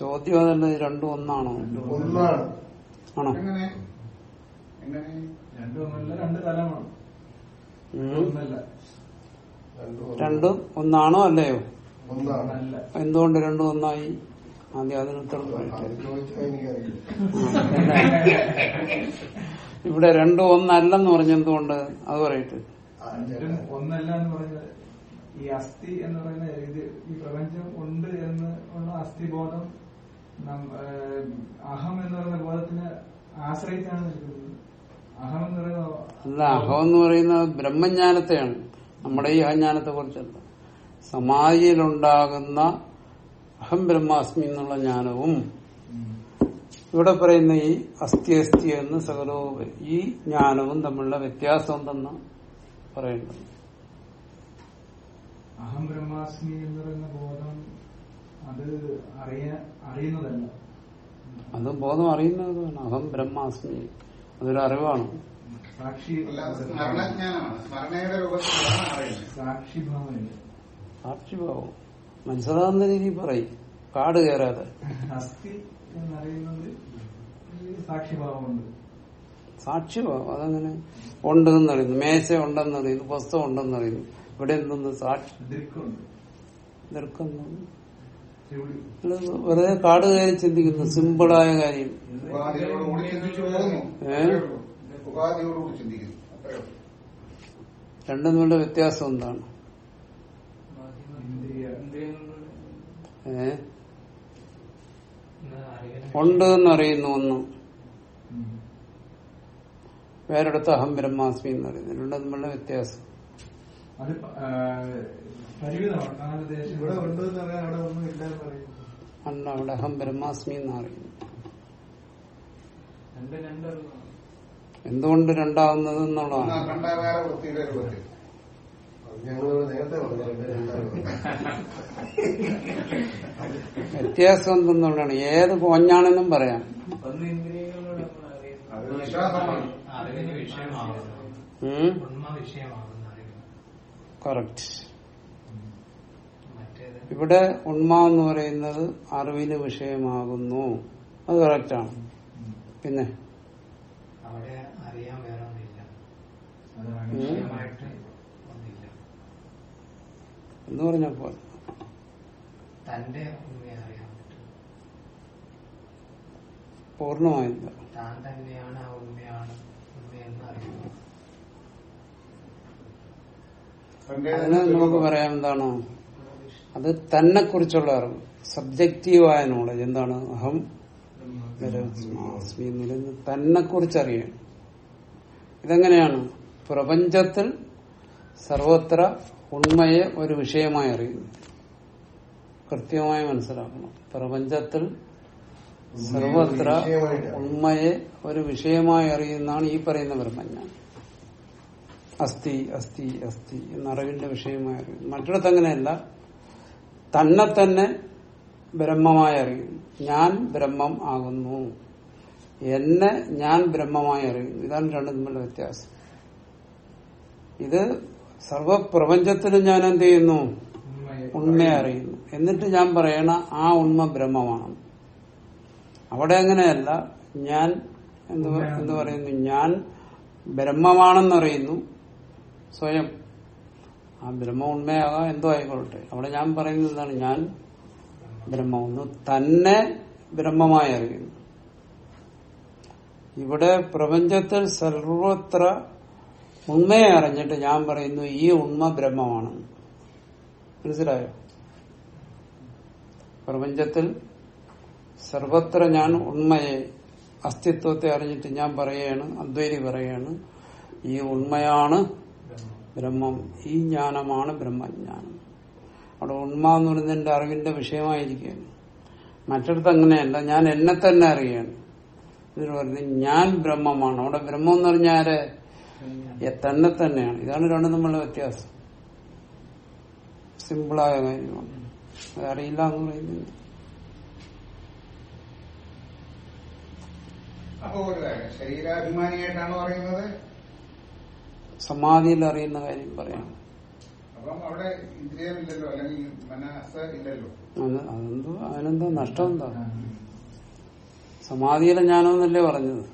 [SPEAKER 1] ചോദ്യം അതല്ല രണ്ടും ഒന്നാണോ?
[SPEAKER 3] ഒന്നാണ്.
[SPEAKER 1] ആണോ?
[SPEAKER 2] എങ്ങനെ? എങ്ങനെ
[SPEAKER 5] രണ്ടും ഒന്നല്ല രണ്ട് തലമാണ്? ഒന്നല്ല.
[SPEAKER 3] രണ്ടും
[SPEAKER 1] ഒന്നാണോ അല്ലയോ? എന്തുകൊണ്ട് രണ്ടും ഒന്നായി? ആദ്യം അതിന് ഉത്തരം ഇവിടെ രണ്ടും ഒന്നല്ലെന്ന് പറഞ്ഞെന്തുകൊണ്ട്? അത് പറയട്ടെ.
[SPEAKER 5] ഒന്നല്ല എന്ന് പറഞ്ഞത് ഈ അസ്ഥി എന്ന് പറയുന്ന ഇത് ഈ പ്രപഞ്ചം ഉണ്ട് എന്ന് ഉള്ള അസ്ഥിബോധം അഹം എന്ന് പറയുന്ന ബോധത്തിന് ആശ്രയിച്ചാണ് നിൽക്കുന്നത്.
[SPEAKER 1] അല്ല അഹം എന്ന് പറയുന്നത് ബ്രഹ്മജ്ഞാനത്തെയാണ്. നമ്മുടെ ഈ അജ്ഞാനത്തെ കുറിച്ചല്ല. സമാധിയിലുണ്ടാകുന്ന അഹം ബ്രഹ്മാസ്മി എന്നുള്ള ജ്ഞാനവും ഇവിടെ പറയുന്ന ഈ അസ്ഥി അസ്ഥി എന്ന് സകലോ ഈ ജ്ഞാനവും തമ്മിലുള്ള വ്യത്യാസം എന്തെന്ന് പറയുന്നത്
[SPEAKER 5] അഹം ബ്രഹ്മാസ്മി എന്ന് പറയുന്ന ബോധം അത് അറിയുന്നതല്ല.
[SPEAKER 1] അത് ബോധം അറിയുന്നതാണ് അഹം ബ്രഹ്മാസ്മി. അതൊരു അറിവാണ്.
[SPEAKER 5] സാക്ഷി
[SPEAKER 1] സാക്ഷിഭാവം മനസ്സിലാകുന്ന രീതി പറയും. കാട് കയറാതെ.
[SPEAKER 5] അസ്ഥി എന്നറിയുന്നത് ഈ സാക്ഷിഭാവമുണ്ട്
[SPEAKER 1] സാക്ഷിഭാവം അതങ്ങനെ? ഉണ്ടെന്ന് അറിയുന്നു മേശ ഉണ്ടെന്നറിയുന്നു. പുസ്തകം ഉണ്ടെന്നറിയുന്നു. ഇവിടെ എന്തൊന്ന് സാക്ഷി?
[SPEAKER 5] ദൃക്കുണ്ട്
[SPEAKER 1] വെറുതെ കാട് കയറി ചിന്തിക്കുന്നു. സിമ്പിളായ കാര്യം. രണ്ടും തമ്മിലുള്ള വ്യത്യാസം എന്താണ്? ഏ? ഉണ്ട് എന്നറിയുന്നു ഒന്ന്. വേറെടുത്ത് അഹം ബ്രഹ്മാസ്മി എന്ന് പറയുന്നു. രണ്ടും തമ്മിലുള്ള വ്യത്യാസം.
[SPEAKER 3] ഇവിടെ ഉണ്ടെന്ന് പറയാൻ അവിടെ ഒന്നും ഇല്ലെന്ന് പറയുന്നു
[SPEAKER 1] അല്ല അവിടെ അഹം ബ്രഹ്മാസ്മി എന്ന് അറിയുന്നു എന്തുകൊണ്ട് രണ്ടാവുന്നത്
[SPEAKER 2] ഒന്ന്
[SPEAKER 1] എന്നുള്ളതാണ് വ്യത്യാസം എന്തെന്നുള്ളതാണ്. ഏത് പൊഞ്ഞാണെന്നും പറയാം.
[SPEAKER 6] ഒന്ന് ഇന്ദ്രിയങ്ങളോട് നമ്മൾ അറിയുന്നു
[SPEAKER 2] അത് വിശ്വാസമാണ്
[SPEAKER 6] അറിവിന് വിഷയമാകുന്നു ഉണ്മ വിഷയമാകുന്നു അറിവ്
[SPEAKER 1] കറക്റ്റ്
[SPEAKER 6] മറ്റേത്
[SPEAKER 1] ഇവിടെ ഉണ്മ എന്ന് പറയുന്നത് അറിവിന് വിഷയമാകുന്നു. അത് കറക്റ്റാണ് പിന്നെ. എന്ന് പറഞ്ഞപ്പോ
[SPEAKER 6] തന്റെ ഉണ്മയെ അറിയാൻ പറ്റും.
[SPEAKER 1] പൂർണമായില്ല.
[SPEAKER 6] താൻ തന്നെയാണ് ആ ഉണ്മയാണ് ഉണ്മയെന്ന് അറിയുന്നത്.
[SPEAKER 1] അതിന് നമുക്ക് പറയാം എന്താണ്? അത് തന്നെ കുറിച്ചുള്ള അറിവ് സബ്ജക്റ്റീവായ നോളജ് എന്താണ്? അഹം എന്ന് പറയുന്നത് തന്നെ കുറിച്ചറിയാൻ ഇതെങ്ങനെയാണ്? പ്രപഞ്ചത്തിൽ സർവത്ര ഉണ്മയെ ഒരു വിഷയമായി അറിയുന്നു. കൃത്യമായി മനസ്സിലാക്കണം. പ്രപഞ്ചത്തിൽ സർവത്ര ഉണ്മയെ ഒരു വിഷയമായി അറിയുന്നതാണ് ഈ പറയുന്ന ബ്രഹ്മജ്ഞാനം. അസ്ഥി അസ്ഥി അസ്ഥി എന്ന അറിവിന്റെ വിഷയമായി അറിയുന്നു. മറ്റിടത്ത് അങ്ങനെയല്ല. തന്നെ തന്നെ ബ്രഹ്മമായി അറിയുന്നു. ഞാൻ ബ്രഹ്മം ആകുന്നു. എന്നെ ഞാൻ ബ്രഹ്മമായി അറിയുന്നു. ഇതാണ് രണ്ടും തമ്മിലുള്ള വ്യത്യാസം. ഇത് സർവപ്രപഞ്ചത്തിലും ഞാൻ എന്ത് ചെയ്യുന്നു?
[SPEAKER 5] ഉണ്മയെ
[SPEAKER 1] അറിയുന്നു. എന്നിട്ട് ഞാൻ പറയണ ആ ഉണ്മ ബ്രഹ്മമാണ്. അവിടെ അങ്ങനെയല്ല. ഞാൻ എന്ത് പറയുന്നു? ഞാൻ ബ്രഹ്മമാണെന്നറിയുന്നു സ്വയം. ആ ബ്രഹ്മം ഉണ്മയാകാം എന്തോ ആയിക്കൊള്ളട്ടെ. അവിടെ ഞാൻ പറയുന്നത് എന്താണ്? ഞാൻ ബ്രഹ്മമെന്ന് തന്നെ ബ്രഹ്മമായി അറിയുന്നു ഇവിടെ പ്രപഞ്ചത്തിൽ സർവത്ര ഉണ്മയെ അറിഞ്ഞിട്ട് ഞാൻ പറയുന്നു ഈ ഉണ്മ ബ്രഹ്മമാണ് മനസ്സിലായോ? പ്രപഞ്ചത്തിൽ സർവത്ര ഞാൻ ഉണ്മയെ അസ്തിത്വത്തെ അറിഞ്ഞിട്ട് ഞാൻ പറയുകയാണ് അദ്വൈതി പറയുകയാണ് ഈ ഉണ്മയാണ് ബ്രഹ്മം. ഈ ജ്ഞാനമാണ് ബ്രഹ്മജ്ഞാനം. അവിടെ ഉണ്മ എന്ന് പറയുന്നത് എന്റെ അറിവിന്റെ വിഷയമായിരിക്കുകയാണ് മറ്റിടത്ത് അങ്ങനെയല്ല ഞാൻ എന്നെ തന്നെ അറിയാണ്. എന്നിട്ട് പറയുന്നത് ഞാൻ ബ്രഹ്മമാണ്. അവിടെ ബ്രഹ്മം എന്ന് പറഞ്ഞാൽ ആരെ? തന്നെ തന്നെയാണ്. ഇതാണ് രണ്ടും തമ്മിലുള്ള വ്യത്യാസം. സിമ്പിളായ കാര്യമാണ്. അതറിയില്ല എന്ന് പറയുന്നത്
[SPEAKER 2] അപ്പോ ശരീരാഭിമാനിയായിട്ടാണ് പറയുന്നത്?
[SPEAKER 1] സമാധിയിൽ അറിയുന്ന കാര്യം പറയാം. അതെന്തോ അതിനെന്തോ നഷ്ടം എന്താ? സമാധിയിലെ ജ്ഞാനമെന്നല്ലേ പറഞ്ഞത്?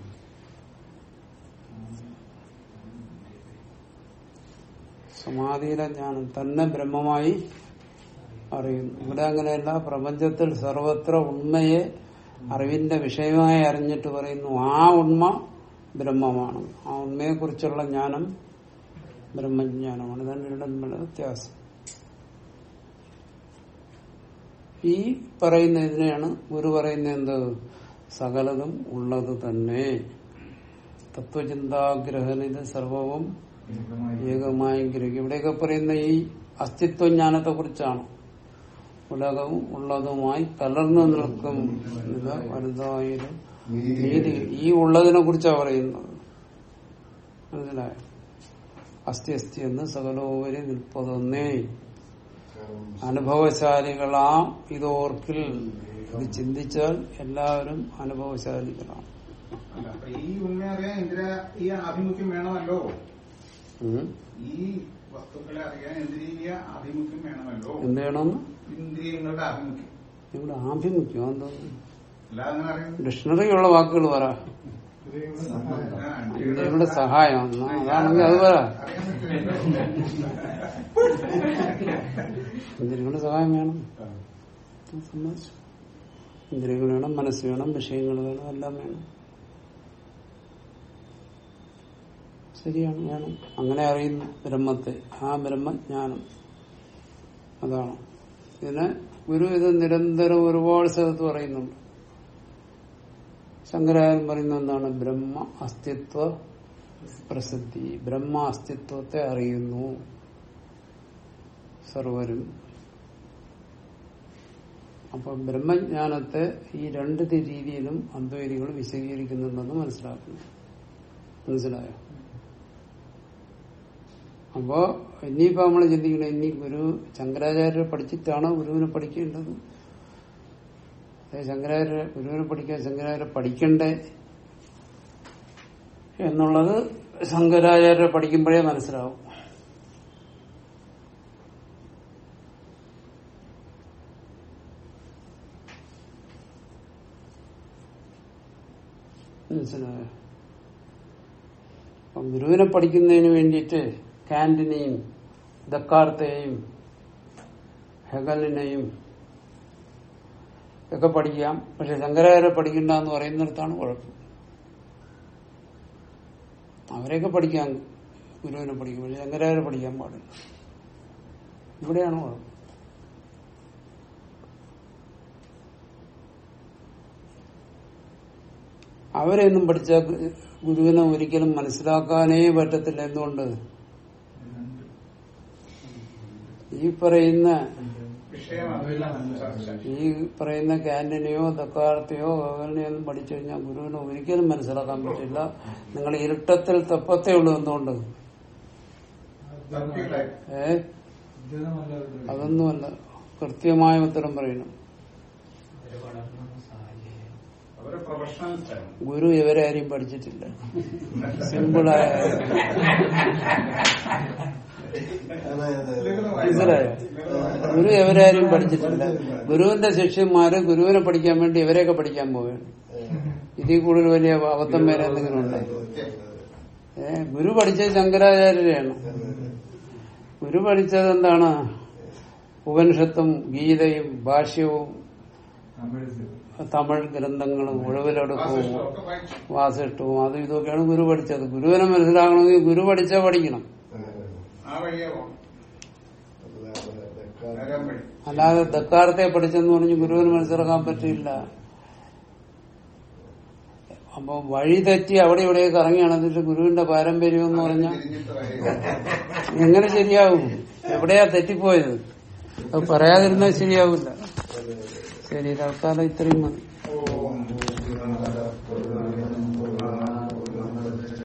[SPEAKER 1] സമാധിയിലെ ജ്ഞാനം തന്നെ ബ്രഹ്മമായി അറിയുന്നു. ഇവിടെ അങ്ങനെയല്ല പ്രപഞ്ചത്തിൽ സർവത്ര ഉണ്മയെ അറിവിന്റെ വിഷയമായി അറിഞ്ഞിട്ട് പറയുന്നു ആ ഉണ്മ ബ്രഹ്മമാണ്. ആ ഉണ്മയെ കുറിച്ചുള്ള ജ്ഞാനം ബ്രഹ്മജ്ഞാനമാണ്. ഇതാണ് രണ്ടും തമ്മിലുള്ള വ്യത്യാസം. ഈ പറയുന്ന ഇതിനെയാണ് ഗുരു പറയുന്ന എന്ത്? സകലതും ഉള്ളത് തന്നെ. തത്വചിന്താഗ്രഹനിത് സർവവും ഏകമായി ഗ്രഹിക്കും. ഇവിടെയൊക്കെ പറയുന്ന ഈ അസ്തിത്വജ്ഞാനത്തെ കുറിച്ചാണ് ഉലകവും ഉള്ളതുമായി കലർന്നു നിൽക്കും. ഇത് വലുതായാലും നീതി ഈ ഉള്ളതിനെ കുറിച്ചാണ് പറയുന്നത്. മനസ്സിലായോ? അസ്ഥി അസ്ഥി എന്ന് സകലോപരി നിൽപ്പതൊന്നേ അനുഭവശാലികളാം ഇതോർക്കിൽ. ഇത് ചിന്തിച്ചാൽ എല്ലാവരും അനുഭവശാലികളാണ്
[SPEAKER 2] ഈ ഉണ്മ അറിയാൻ ഇന്ദ്ര ഈ ആഭിമുഖ്യം വേണമല്ലോ? ഈ വസ്തുക്കളെ അറിയാൻ ഇന്ദ്രിയ ആഭിമുഖ്യം വേണമല്ലോ?
[SPEAKER 1] എന്ത് വേണമെന്ന്?
[SPEAKER 2] ഇന്ദ്രിയങ്ങളുടെ ആഭിമുഖ്യം.
[SPEAKER 1] ഇവിടെ ആഭിമുഖ്യം എന്താ?
[SPEAKER 2] അറിയാൻ
[SPEAKER 1] ഡിക്ഷണറിയുള്ള വാക്കുകൾ പറ. ഇന്ത്യയുടെ സഹായം. അതാണെങ്കിൽ അത് പറ. ഇന്ദ്രിയങ്ങളുടെ സഹായം വേണം. സമ്മതിച്ചു. ഇന്ദ്രിയങ്ങൾ വേണം മനസ്സ് വേണം വിഷയങ്ങൾ വേണം എല്ലാം വേണം. ശരിയാണ് വേണം. അങ്ങനെ അറിയുന്ന ബ്രഹ്മത്തെ ആ ബ്രഹ്മജ്ഞാനം അതാണ്. ഇതിനെ ഗുരു ഇത് നിരന്തരം ഒരുപാട് സ്ഥലത്ത് പറയുന്നുണ്ട്. ശങ്കരാചാര്യൻ പറയുന്ന എന്താണ്? ബ്രഹ്മ അസ്തിത്വ പ്രസിദ്ധി. ബ്രഹ്മ അസ്തിത്വത്തെ അറിയുന്നു. സർവരും. അപ്പൊ ബ്രഹ്മജ്ഞാനത്തെ ഈ രണ്ട് രീതിയിലും അദ്വൈതികൾ വിശദീകരിക്കുന്നുണ്ടെന്ന് മനസ്സിലാക്കുന്നു. മനസ്സിലായോ? അപ്പോ ഇനിയിപ്പോ നമ്മൾ ചിന്തിക്കണം ഇനി ഗുരു ശങ്കരാചാര്യരെ പഠിച്ചിട്ടാണോ ഗുരുവിനെ പഠിക്കേണ്ടത്? ശങ്കരാചാര്യ ഗുരുവിനെ പഠിക്കാൻ ശങ്കരാചാര്യ പഠിക്കണ്ടേ എന്നുള്ളത് ശങ്കരാചാര്യ പഠിക്കുമ്പോഴേ മനസ്സിലാവും. മനസ്സിലായോ? ഗുരുവിനെ പഠിക്കുന്നതിന് വേണ്ടിയിട്ട് കാന്റിനെയും ദക്കാർത്തേയും ഹെഗലിനെയും ഒക്കെ പഠിക്കാം. പക്ഷെ ശങ്കരാചാര്യ പഠിക്കണ്ട എന്ന് പറയുന്നിടത്താണ് കുഴപ്പം. അവരെയൊക്കെ പഠിക്കാം ഗുരുവിനെ പഠിക്കും. പക്ഷെ ശങ്കരാചാര്യ പഠിക്കാൻ പാടില്ല. ഇവിടെയാണ് കുഴപ്പം. അവരെയൊന്നും പഠിച്ച ഗുരുവിനെ ഒരിക്കലും മനസ്സിലാക്കാനേ പറ്റത്തില്ല. എന്തുകൊണ്ട്? ഈ പറയുന്ന ഈ പറയുന്ന കാന്റിനെയോ ദക്കാർത്തയോ ഗഗലിനെയോ ഒന്നും പഠിച്ചു കഴിഞ്ഞാൽ ഗുരുവിനെ ഒരിക്കലും മനസ്സിലാക്കാൻ പറ്റില്ല. നിങ്ങൾ ഇരുട്ടത്തിൽ തെപ്പത്തേ ഉള്ളൂ എന്തുകൊണ്ട്? ഏ? അതൊന്നുമല്ല. കൃത്യമായ ഉത്തരം പറയണം. ഗുരു ഇവരെ ആരെയും പഠിച്ചിട്ടില്ല. സിമ്പിളായ മനസ്സിലായോ ഗുരു എവരാരും പഠിച്ചിട്ടില്ല. ഗുരുവിന്റെ ശിഷ്യന്മാര് ഗുരുവിനെ പഠിക്കാൻ വേണ്ടി ഇവരെയൊക്കെ പഠിക്കാൻ പോവുകയാണ്. ഇതിൽ കൂടുതൽ വലിയ അബദ്ധം വരെ എന്തെങ്കിലും ഉണ്ടായി ഗുരു പഠിച്ചത് ശങ്കരാചാര്യരെയാണ്. ഗുരു പഠിച്ചത് എന്താണ്? ഉപനിഷത്തും ഗീതയും ഭാഷ്യവും
[SPEAKER 5] തമിഴ്
[SPEAKER 1] ഗ്രന്ഥങ്ങളും ഉഴവിലെടുക്കവും വാസിഷ്ടവും അതും ഇതൊക്കെയാണ് ഗുരു പഠിച്ചത്. ഗുരുവിനെ മനസ്സിലാകണമെങ്കിൽ ഗുരു പഠിച്ചാ പഠിക്കണം.
[SPEAKER 2] ആ വഴിയെ പോകണം
[SPEAKER 1] അല്ലാതെ ദക്കാരത്തെ പഠിച്ചെന്ന് പറഞ്ഞ് ഗുരുവിന് മനസ്സിലാക്കാൻ പറ്റില്ല അപ്പൊ വഴി തെറ്റി അവിടെ ഇവിടെയൊക്കെ ഇറങ്ങി നടന്നിട്ട് ഗുരുവിന്റെ പാരമ്പര്യം എന്ന് പറഞ്ഞാൽ എങ്ങനെ ശരിയാവും? എവിടെയാ തെറ്റിപ്പോയത്? അത് പറയാതിരുന്നാൽ ശരിയാവില്ല ശരി തൽക്കാലം ഇത്രയും മതി.